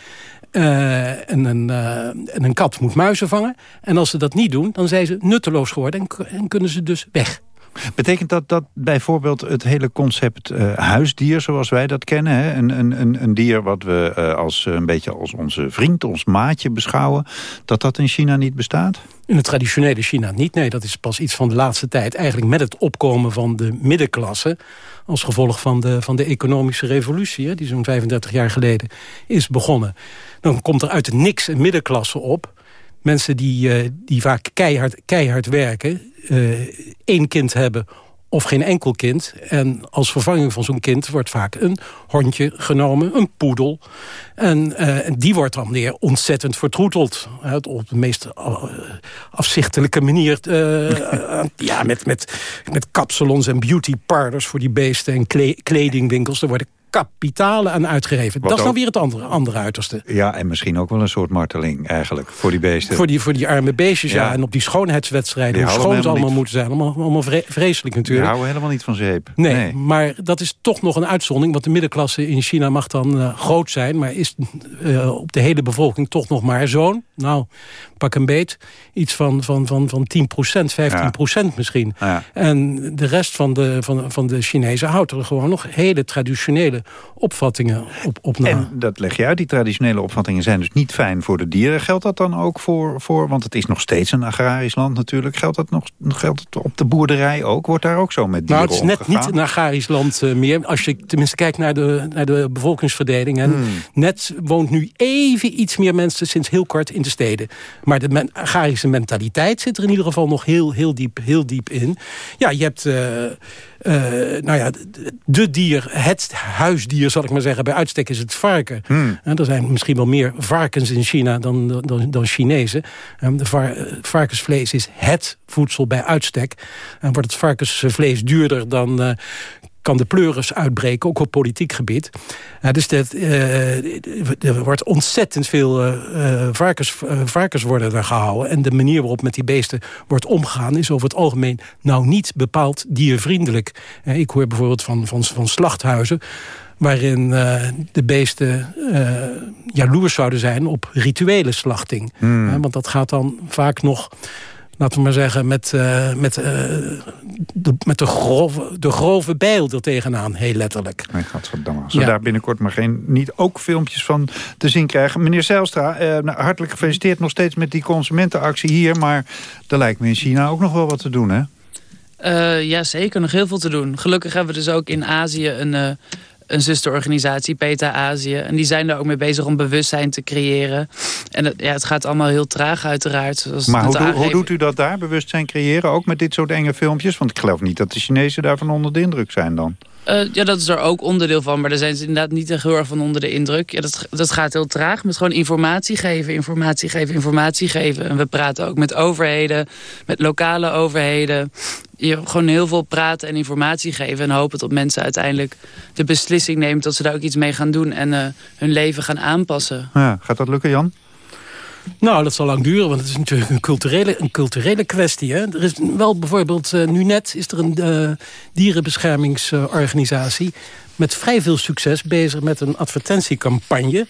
S20: eh, en, een, eh, en een kat moet muizen vangen. En als ze dat niet doen, dan zijn ze nutteloos geworden... en kunnen ze dus weg.
S7: Betekent dat dat bijvoorbeeld het hele concept eh, huisdier zoals wij dat kennen... Hè? Een, een, een, dier wat we eh, als, eh, een beetje als onze vriend, ons maatje beschouwen... dat dat in China niet bestaat?
S20: In het traditionele China niet. Nee, dat is pas iets van de laatste tijd. Eigenlijk met het opkomen van de middenklasse... als gevolg van de, van de economische revolutie... Hè, die zo'n 35 jaar geleden is begonnen. Dan komt er uit niks een middenklasse op. Mensen die, eh, die vaak keihard, keihard werken... eh, één kind hebben of geen enkel kind. En als vervanging van zo'n kind wordt vaak een hondje genomen, een poedel. En eh, die wordt dan weer ontzettend vertroeteld. Hè, op de meest afzichtelijke manier. ja, met, met, met kapsalons en beauty parlors voor die beesten... en kle- kledingwinkels. Er worden kapitalen aan uitgegeven.
S7: Wat
S20: dat is
S7: ook-
S20: weer het andere, andere uiterste.
S7: Ja, en misschien ook wel een soort marteling eigenlijk voor die beesten.
S20: Voor die, voor die arme beestjes, ja.
S7: Ja.
S20: En op die schoonheidswedstrijden,
S7: Die
S20: hoe schoon ze allemaal
S7: niet-
S20: moeten zijn. Allemaal, allemaal vre- vreselijk
S7: Die
S20: natuurlijk.
S7: houden helemaal niet van zeep.
S20: Nee, maar dat is toch nog een uitzondering. Want de middenklasse in China mag dan eh, groot zijn... maar is eh, op de hele bevolking toch nog maar zo'n... nou, pak een beet, iets van, van, van, van 10% 15% misschien.
S7: Ja.
S20: En de rest van de, van, van de Chinezen houdt er gewoon nog hele traditionele opvattingen op, op na.
S7: En dat leg je uit, die traditionele opvattingen zijn dus niet fijn voor de dieren. Geldt dat dan ook voor, voor want het is nog steeds een agrarisch land natuurlijk. Geldt dat nog geldt het op de boerderij ook? Wordt daar ook zo met dieren
S20: Nou, het is net niet een agrarisch land eh, meer. Als je tenminste kijkt naar de, naar de bevolkingsverdeling. En
S7: Hmm.
S20: net woont nu even iets meer mensen sinds heel kort in de steden. Maar de men- agrarische mentaliteit zit er in ieder geval nog heel, heel, diep, heel diep in. Ja, je hebt... eh, nou ja, de, dier, het huisdier zal ik maar zeggen. Bij uitstek is het varken.
S7: Hmm.
S20: En er zijn misschien wel meer varkens in China dan, dan, dan Chinezen. Ehm, de var- eh, varkensvlees is het voedsel bij uitstek. En wordt het varkensvlees duurder dan... kan de pleuris uitbreken, ook op politiek gebied. Dus dat, eh, er wordt ontzettend veel eh, eh, varkens, varkens worden er gehouden. En de manier waarop met die beesten wordt omgegaan... is over het algemeen nou niet bepaald diervriendelijk. Ik hoor bijvoorbeeld van, van, van slachthuizen waarin de beesten eh, jaloers zouden zijn op rituele slachting.
S7: Hmm.
S20: Want dat gaat dan vaak nog, laten we maar zeggen... met, eh, met, eh, de, met de, grove, de grove bijl er tegenaan, heel letterlijk.
S7: Nee, godverdamme. Als we
S20: Ja.
S7: daar binnenkort maar geen, niet ook filmpjes van te zien krijgen. Meneer Zijlstra, eh, nou, hartelijk gefeliciteerd nog steeds met die consumentenactie hier. Maar er lijkt me in China ook nog wel wat te doen, hè?
S21: Eh, ja, zeker. Nog heel veel te doen. Gelukkig hebben we dus ook in Azië een, eh, een zusterorganisatie, PETA Azië. En die zijn daar ook mee bezig om bewustzijn te creëren. En het, ja, het gaat allemaal heel traag uiteraard. zoals
S7: Maar hoe, hoe doet u dat daar, bewustzijn creëren? Ook met dit soort enge filmpjes? Want ik geloof niet dat de Chinezen daarvan onder de indruk zijn dan.
S21: Eh, ja, dat is er ook onderdeel van. Maar daar zijn ze inderdaad niet echt heel erg van onder de indruk. Ja, dat, dat gaat heel traag. Met gewoon informatie geven, informatie geven, informatie geven. En we praten ook met overheden, met lokale overheden. Je gewoon heel veel praten en informatie geven. En hopen dat mensen uiteindelijk de beslissing nemen... dat ze daar ook iets mee gaan doen en eh, hun leven gaan aanpassen.
S7: Ja, gaat dat lukken, Jan?
S20: Nou, dat zal lang duren, want het is natuurlijk een culturele, een culturele kwestie. Hè? Er is wel bijvoorbeeld, eh, nu net is er een eh, dierenbeschermingsorganisatie... met vrij veel succes bezig met een advertentiecampagne...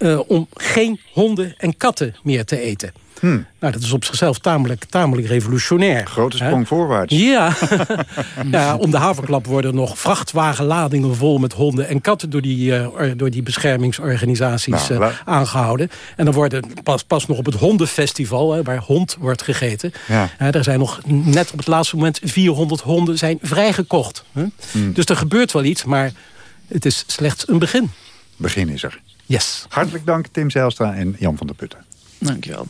S20: eh, om geen honden en katten meer te eten.
S7: Hm.
S20: Nou, dat is op zichzelf tamelijk, tamelijk revolutionair.
S7: Grote sprong voorwaarts.
S20: Ja. ja, om de haverklap worden nog vrachtwagenladingen vol met honden en katten door die, eh, or- door die beschermingsorganisaties
S7: Nou,
S20: eh, aangehouden. En dan worden pas, pas nog op het hondenfestival, hè, waar hond wordt gegeten.
S7: Ja.
S20: hè, er zijn nog net op het laatste moment 400 honden zijn vrijgekocht. Hè?
S7: Hmm.
S20: Dus er gebeurt wel iets, maar het is slechts een begin.
S7: Begin is er.
S20: Yes.
S7: Hartelijk dank Tim Zijlstra en Jan van der Putten.
S21: Dankjewel.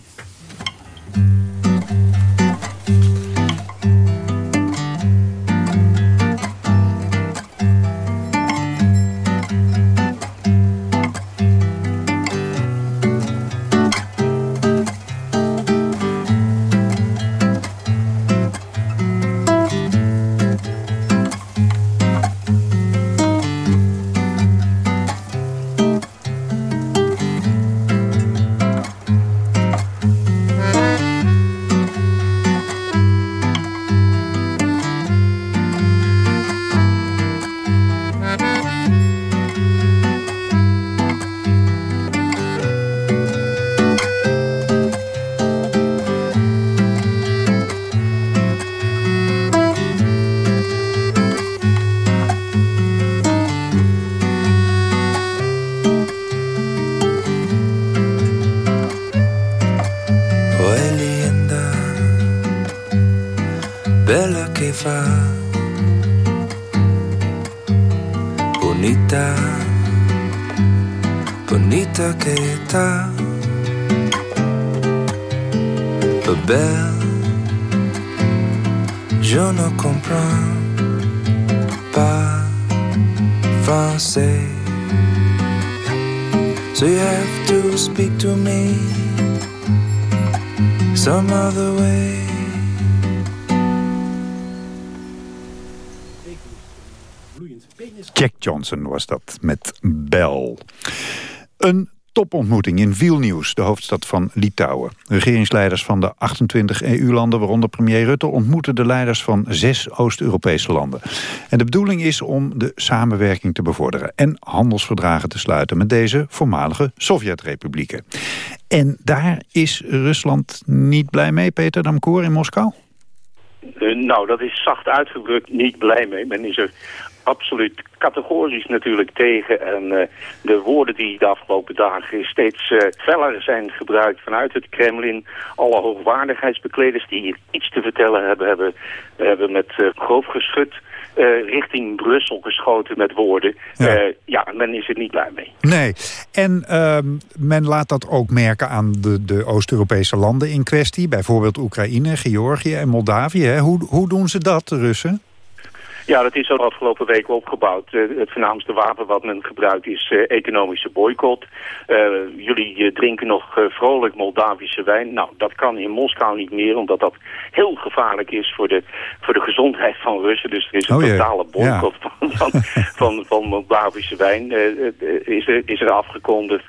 S7: Was dat met Bell. Een topontmoeting in Vilnius, de hoofdstad van Litouwen. Regeringsleiders van de 28 EU-landen, waaronder premier Rutte... ontmoeten de leiders van zes Oost-Europese landen. En de bedoeling is om de samenwerking te bevorderen... en handelsverdragen te sluiten met deze voormalige Sovjet-republieken. En daar is Rusland niet blij mee, Peter Damkoor in Moskou?
S22: Eh, nou, dat is zacht uitgedrukt niet blij mee. Men is er absoluut categorisch natuurlijk tegen. En eh, de woorden die de afgelopen dagen steeds uh, feller zijn gebruikt vanuit het Kremlin. Alle hoogwaardigheidsbekleders die hier iets te vertellen hebben, hebben, hebben met grof geschud richting Brussel geschoten met woorden. Ja. ja, men is er niet blij mee.
S7: Nee, en ehm, men laat dat ook merken aan de, de Oost-Europese landen in kwestie. Bijvoorbeeld Oekraïne, Georgië en Moldavië. Hoe, hoe doen ze dat, de Russen?
S22: Ja, dat is zo de afgelopen weken opgebouwd. Uh, het voornaamste wapen wat men gebruikt is uh, economische boycott. Uh, jullie drinken nog vrolijk Moldavische wijn. Nou, dat kan in Moskou niet meer, omdat dat heel gevaarlijk is voor de, voor de gezondheid van Russen. Dus er is een
S7: Oh,
S22: totale boycott
S7: Ja.
S22: van, van, van, van Moldavische wijn is, er, is er afgekondigd.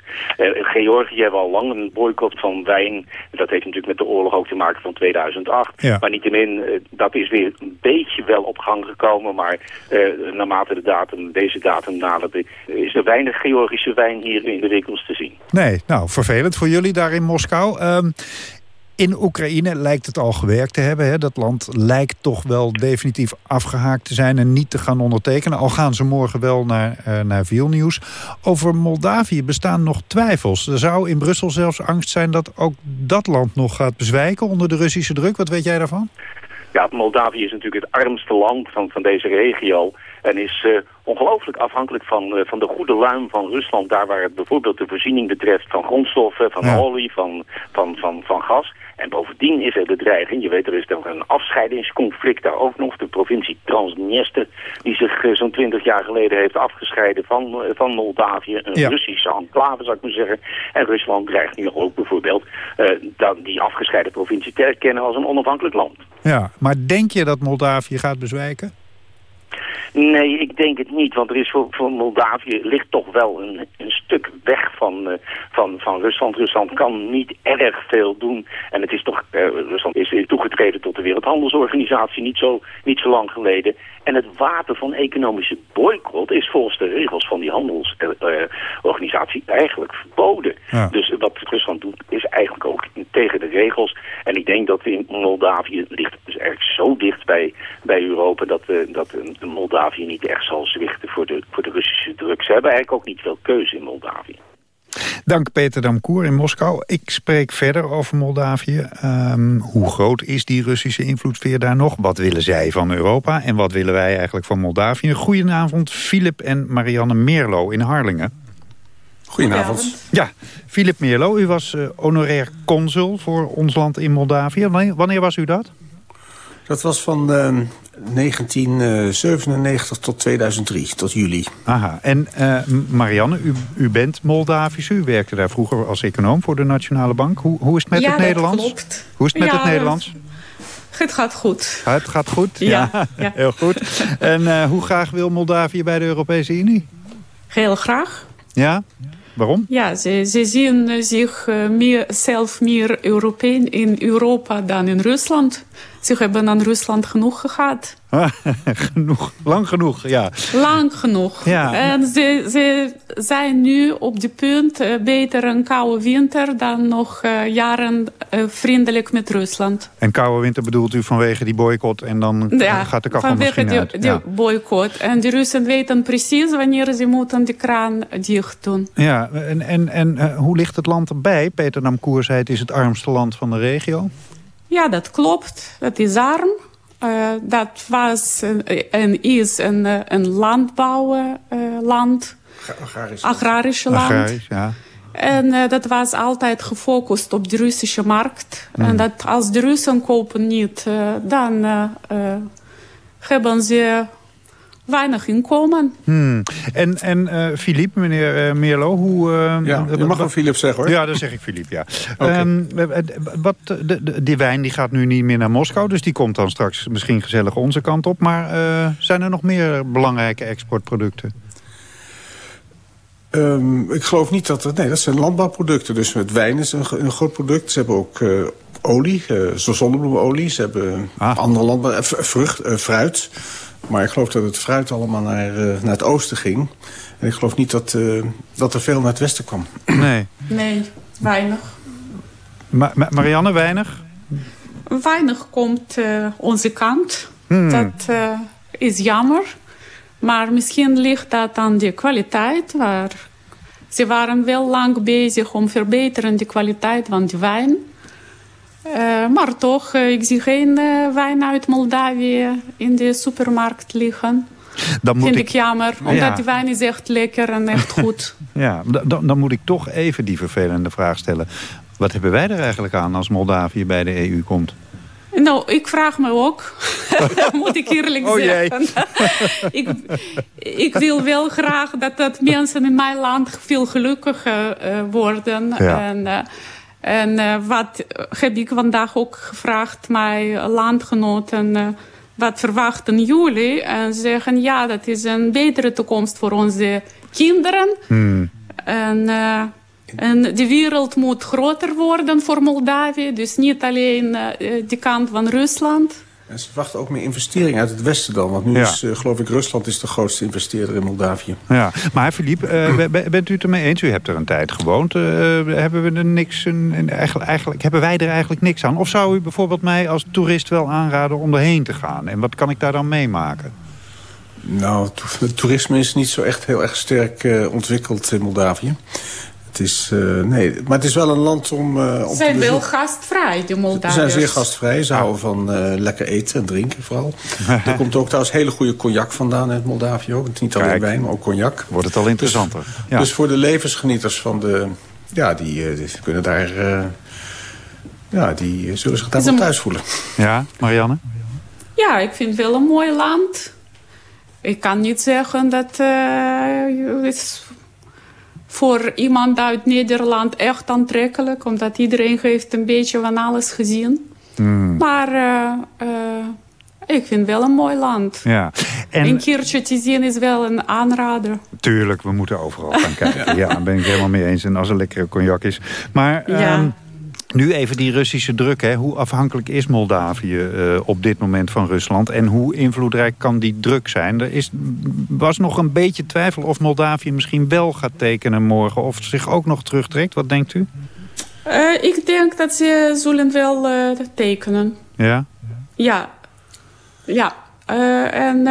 S22: Georgië hebben al lang een boycott van wijn. Dat heeft natuurlijk met de oorlog ook te maken van 2008.
S7: Ja.
S22: Maar niettemin, eh, dat is weer een beetje wel op gang gekomen. Maar eh, naarmate de datum, deze datum naderde, is er weinig Georgische wijn hier in de winkels te zien.
S7: Nee, nou, vervelend voor jullie daar in Moskou. Ehm, in Oekraïne lijkt het al gewerkt te hebben. Hè? Dat land lijkt toch wel definitief afgehaakt te zijn... en niet te gaan ondertekenen. Al gaan ze morgen wel naar, eh naar Vilnius. Over Moldavië bestaan nog twijfels. Er zou in Brussel zelfs angst zijn dat ook dat land nog gaat bezwijken... onder de Russische druk. Wat weet jij daarvan?
S22: Ja, Moldavië is natuurlijk het armste land van, van deze regio. En is eh, ongelooflijk afhankelijk van, eh, van de goede luim van Rusland. Daar waar het bijvoorbeeld de voorziening betreft van grondstoffen, van olie, van, van, van, van gas. En bovendien is er de dreiging, je weet er is nog een afscheidingsconflict daar ook nog. De provincie Transniester, die zich eh, zo'n twintig jaar geleden heeft afgescheiden van, eh, van Moldavië. Een
S7: Ja.
S22: Russische enclave zou ik maar zeggen. En Rusland dreigt nu ook bijvoorbeeld eh, dat die afgescheiden provincie te erkennen als een onafhankelijk land.
S7: Ja, maar denk je dat Moldavië gaat bezwijken?
S22: Nee, ik denk het niet, want er is voor, voor Moldavië ligt toch wel een, een stuk weg van, eh, van, van Rusland. Rusland kan niet erg veel doen. En het is toch, eh, Rusland is toegetreden tot de Wereldhandelsorganisatie niet zo, niet zo lang geleden. En het wapen van economische boycott is volgens de regels van die handelsorganisatie eigenlijk verboden.
S7: Ja.
S22: Dus wat Rusland doet is eigenlijk ook tegen de regels. En ik denk dat in Moldavië ligt dus eigenlijk zo dicht bij, bij Europa dat, eh, dat eh, Moldavië niet echt zal zwichten voor de, voor de Russische druk. Ze hebben eigenlijk ook niet veel keuze in Moldavië.
S7: Dank Peter Damkoer in Moskou. Ik spreek verder over Moldavië. Ehm, hoe groot is die Russische invloedssfeer daar nog? Wat willen zij van Europa? En wat willen wij eigenlijk van Moldavië? Goedenavond, Filip en Marianne Meerlo in Harlingen.
S23: Goedenavond.
S7: Ja, Filip Meerlo, u was eh, honorair consul voor ons land in Moldavië. Wanneer, wanneer was u dat?
S23: Dat was van eh, 1997 tot 2003, tot juli.
S7: Aha, en eh, Marianne, u, u bent Moldavisch. U werkte daar vroeger als econoom voor de Nationale Bank. Hoe, hoe is het met
S24: Ja,
S7: het
S24: dat
S7: Nederlands?
S24: klopt.
S7: Hoe is het met
S24: Ja,
S7: het Nederlands?
S24: Het gaat goed.
S7: Het gaat goed?
S24: Ja, ja.
S7: heel goed. En eh, hoe graag wil Moldavië bij de Europese Unie?
S24: Heel graag.
S7: Ja? Waarom?
S24: Ja, ze, ze zien eh, zich eh, meer, zelf meer Europeen in Europa dan in Rusland. Ze hebben aan Rusland genoeg gehad.
S7: genoeg, lang genoeg, ja.
S24: Lang genoeg.
S7: Ja.
S24: En ze, ze zijn nu op de punt eh, beter een koude winter dan nog eh, jaren eh, vriendelijk met Rusland.
S7: En koude winter bedoelt u vanwege die boycott en dan
S24: Ja,
S7: gaat de kachel
S24: vanwege
S7: misschien
S24: die, die
S7: Ja.
S24: boycott. En de Russen weten precies wanneer ze moeten de kraan dicht doen.
S7: Ja, en, en, en hoe ligt het land erbij? Peter Namkoer zei het is het armste land van de regio.
S24: Ja, dat klopt. Het is arm. Eh, dat was eh, en is een, eh, een landbouwland,
S23: Agrarisch.
S24: agrarische land.
S7: Agrarisch, ja.
S24: En eh, dat was altijd gefocust op de Russische markt. En dat als de Russen kopen niet, eh, dan eh, eh, hebben ze weinig inkomen.
S7: Hmm. En, en eh Philippe, meneer eh, Meerlo, hoe... eh,
S23: Ja, je mag wel Philip zeggen hoor.
S7: Ja, dat zeg ik Philippe, ja.
S23: Oké.
S7: Ehm, eh, eh, wat, de, de- die wijn die gaat nu niet meer naar Moskou... dus die komt dan straks misschien gezellig onze kant op. Maar eh, zijn er nog meer belangrijke exportproducten?
S23: Ehm, ik geloof niet dat... er- Nee, dat zijn landbouwproducten. Dus met wijn is een, een groot product. Ze hebben ook eh, olie, eh zonnebloemolie. Ze hebben andere landbouw... vrucht, eh, fruit. Maar ik geloof dat het fruit allemaal naar, eh, naar het oosten ging. En ik geloof niet dat, eh, dat er veel naar het westen kwam.
S7: Nee.
S24: Nee, weinig.
S7: Ma- Ma- Marianne, weinig?
S24: Weinig komt eh, onze kant.
S7: Hmm.
S24: Dat is jammer. Maar misschien ligt dat aan de kwaliteit. Waar ze waren wel lang bezig om verbeteren de kwaliteit van de wijn. Uh, maar toch, uh, ik zie geen uh, wijn uit Moldavië in de supermarkt liggen.
S7: Dan moet
S24: Vind
S7: ik,
S24: ik jammer, omdat
S7: Ja.
S24: die wijn is echt lekker en echt goed.
S7: Ja, dan, dan moet ik toch even die vervelende vraag stellen. Wat hebben wij er eigenlijk aan als Moldavië bij de EU komt?
S24: nou, ik vraag me ook, moet ik eerlijk
S7: Oh,
S24: zeggen. ik, ik wil wel graag dat, dat mensen in mijn land veel gelukkiger eh, worden.
S25: Ja.
S24: En, eh, en eh, wat heb ik vandaag ook gevraagd, mijn landgenoten... eh, wat verwachten jullie? En ze zeggen, ja, dat is een betere toekomst voor onze kinderen. En, eh, en de wereld moet groter worden voor Moldavië. Dus niet alleen eh, de kant van Rusland.
S23: En ze verwachten ook meer investeringen uit het westen dan. Want nu
S7: Ja.
S23: is, eh, geloof ik, Rusland is de grootste investeerder in Moldavië.
S7: Ja, maar Philippe, eh, be- be- bent u het ermee eens? U hebt er een tijd gewoond. Eh, hebben, we er niks, een- eigenlijk, eigenlijk, hebben wij er eigenlijk niks aan? Of zou u bijvoorbeeld mij als toerist wel aanraden om erheen te gaan? En wat kan ik daar dan meemaken?
S23: Nou, het toerisme is niet zo echt heel erg sterk ontwikkeld in Moldavië. Het is, eh, nee, maar het is wel een land om, eh, om
S24: Ze
S23: te
S24: zijn wel gastvrij, de
S23: Ze
S24: Moldaviërs.
S23: zijn zeer gastvrij. Ze houden van eh, lekker eten en drinken vooral. er komt ook trouwens hele goede cognac vandaan uit Moldavië ook. Niet alleen
S7: Kijk.
S23: wijn, maar ook cognac.
S7: Wordt het al interessanter.
S23: Dus,
S7: Ja.
S23: dus voor de levensgenieters van de... Ja, die, die kunnen daar... eh, ja, die zullen zich daar wel thuis voelen.
S7: Ja, Marianne?
S24: Ja, ik vind het wel een mooi land. Ik kan niet zeggen dat eh, het is voor iemand uit Nederland echt aantrekkelijk. Omdat iedereen heeft een beetje van alles gezien.
S7: Hmm.
S24: Maar eh, eh, ik vind het wel een mooi land.
S7: Ja,
S24: Een
S7: en
S24: keertje te zien is wel een aanrader.
S7: tuurlijk, we moeten overal gaan kijken. Ja, daar ben ik helemaal mee eens. En als er lekkere cognac is. Maar
S24: Ja.
S7: ehm, nu even die Russische druk. Hè. Hoe afhankelijk is Moldavië eh, op dit moment van Rusland? En hoe invloedrijk kan die druk zijn? Er is, was nog een beetje twijfel of Moldavië misschien wel gaat tekenen morgen. Of zich ook nog terugtrekt. Wat denkt u?
S24: Eh, ik denk dat ze zullen wel eh, tekenen.
S7: Ja?
S24: Ja. Ja. En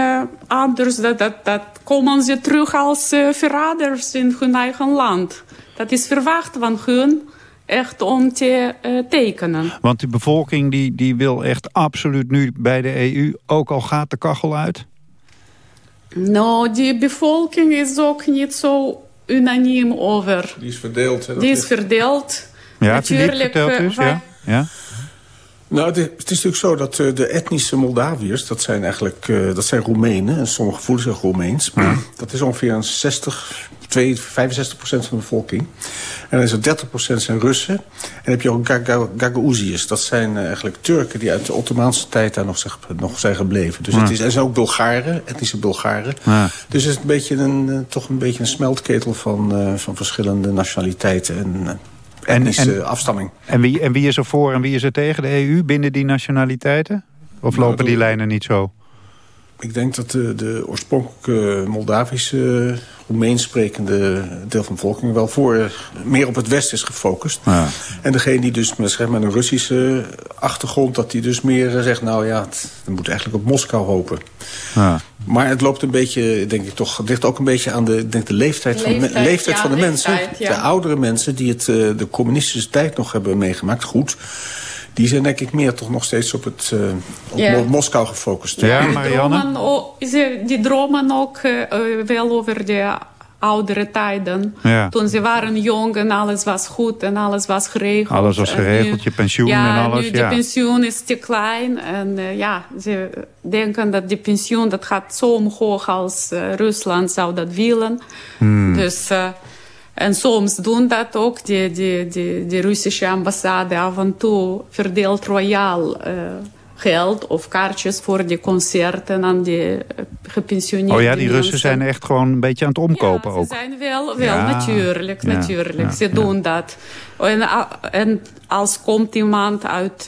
S24: anders dat, dat, dat komen ze terug als verraders in hun eigen land. Dat is verwacht van hun echt om te eh, tekenen.
S7: Want die bevolking die, die wil echt absoluut nu bij de EU... ook al gaat de kachel uit?
S24: Nou, die bevolking is ook niet zo unaniem over.
S23: Die is verdeeld. hè,
S24: Die is
S23: is-
S24: verdeeld.
S7: Ja,
S24: Natuurlijk,
S7: vertelt
S24: eh,
S7: dus. Ja? Ja?
S23: Nou, het is, natuurlijk zo dat eh, de etnische Moldaviërs, dat zijn eigenlijk eh, dat zijn Roemenen. En sommige voelen zich Roemeens. Maar dat is ongeveer een 60, 2, 65 procent van de bevolking. En dan is er 30 procent zijn Russen. En dan heb je ook Gaga- Gagaouziërs. Dat zijn eh, eigenlijk Turken die uit de Ottomaanse tijd daar nog, zeg, nog zijn gebleven. Dus
S7: Ja.
S23: het is, er zijn ook Bulgaren, etnische Bulgaren.
S7: Ja.
S23: Dus het is een beetje een, toch een beetje een smeltketel van, van verschillende nationaliteiten en etnische
S7: en-
S23: afstamming.
S7: En wie, en wie is er voor en wie is er tegen de EU binnen die nationaliteiten? Of
S23: Nou,
S7: lopen die lijnen niet zo?
S23: Ik denk dat de, de oorspronkelijke Moldavische, Roemeens sprekende deel van de bevolking wel voor eh, meer op het Westen is gefocust.
S7: Ja.
S23: En degene die dus met, zeg, met een Russische achtergrond, dat die dus meer eh, zegt, nou ja, het, we moeten eigenlijk op Moskou hopen.
S7: Ja.
S23: Maar het loopt een beetje, denk ik toch, het ligt ook een beetje aan de, ik denk de leeftijd, van, de, me-
S24: Leeftijd, ja,
S23: van de mensen.
S24: ja.
S23: De oudere mensen die het, eh, de communistische tijd nog hebben meegemaakt, goed. Die zijn denk ik meer toch nog steeds op, het, eh, op
S24: Ja.
S23: Mo- Moskou gefocust.
S24: Ook, ze, die dromen ook eh, wel over de oudere tijden.
S7: Ja.
S24: Toen ze waren jong en alles was goed en alles was geregeld.
S7: Alles was geregeld,
S24: nu-
S7: je pensioen
S24: ja,
S7: en alles,
S24: nu de
S7: ja.
S24: pensioen is te klein. En eh, ja, ze denken dat die pensioen dat gaat zo omhoog als eh, Rusland zou dat willen.
S7: Hmm.
S24: Dus... eh, en soms doen dat ook. De, de, de, de Russische ambassade af en toe verdeelt royaal geld of kaartjes voor de concerten aan de eh, gepensioneerde
S7: Oh ja, die Russen
S24: mensen.
S7: zijn echt gewoon een beetje aan het omkopen ook.
S24: Ze zijn wel, wel
S7: Ja,
S24: natuurlijk,
S7: ja,
S24: natuurlijk.
S7: ja,
S24: Ze
S7: ja.
S24: doen dat. En, en als komt iemand uit eh,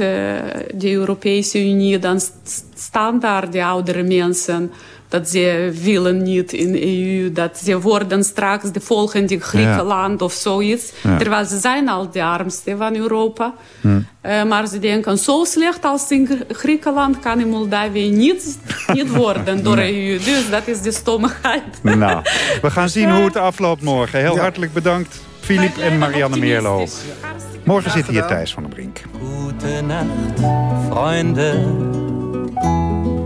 S24: de Europese Unie, dan st- staan daar de oudere mensen dat ze willen niet in de EU, dat ze worden straks de volgende Griekenland of zoiets.
S25: Ja.
S24: Terwijl ze zijn al de armste van Europa.
S7: Hm.
S24: Eh, maar ze denken, zo slecht als in Gr- Griekenland kan in Moldavië niet, niet worden door de EU. Dus dat is de stommigheid.
S7: Nou, we gaan zien hoe het afloopt morgen. Heel hartelijk bedankt, Filip en Marianne Meerlo. Morgen zit hier Thijs van der Brink.
S25: Gute Nacht, Freunde.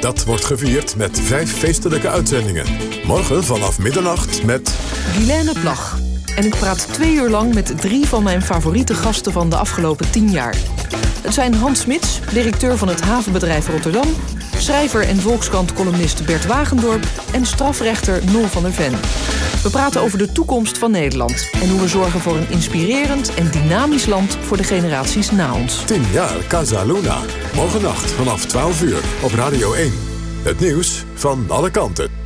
S26: Dat wordt gevierd met vijf feestelijke uitzendingen. Morgen vanaf middernacht met...
S27: Guilaine Plag. En ik praat twee uur lang met drie van mijn favoriete gasten van de afgelopen tien jaar. Het zijn Hans Smits, directeur van het havenbedrijf Rotterdam... schrijver en Volkskrant-columnist Bert Wagendorp... en strafrechter Nol van der Ven. We praten over de toekomst van Nederland... en hoe we zorgen voor een inspirerend en dynamisch land... voor de generaties na ons.
S26: 10 jaar Casa Luna. Morgennacht vanaf 12 uur op Radio 1. Het nieuws van alle kanten.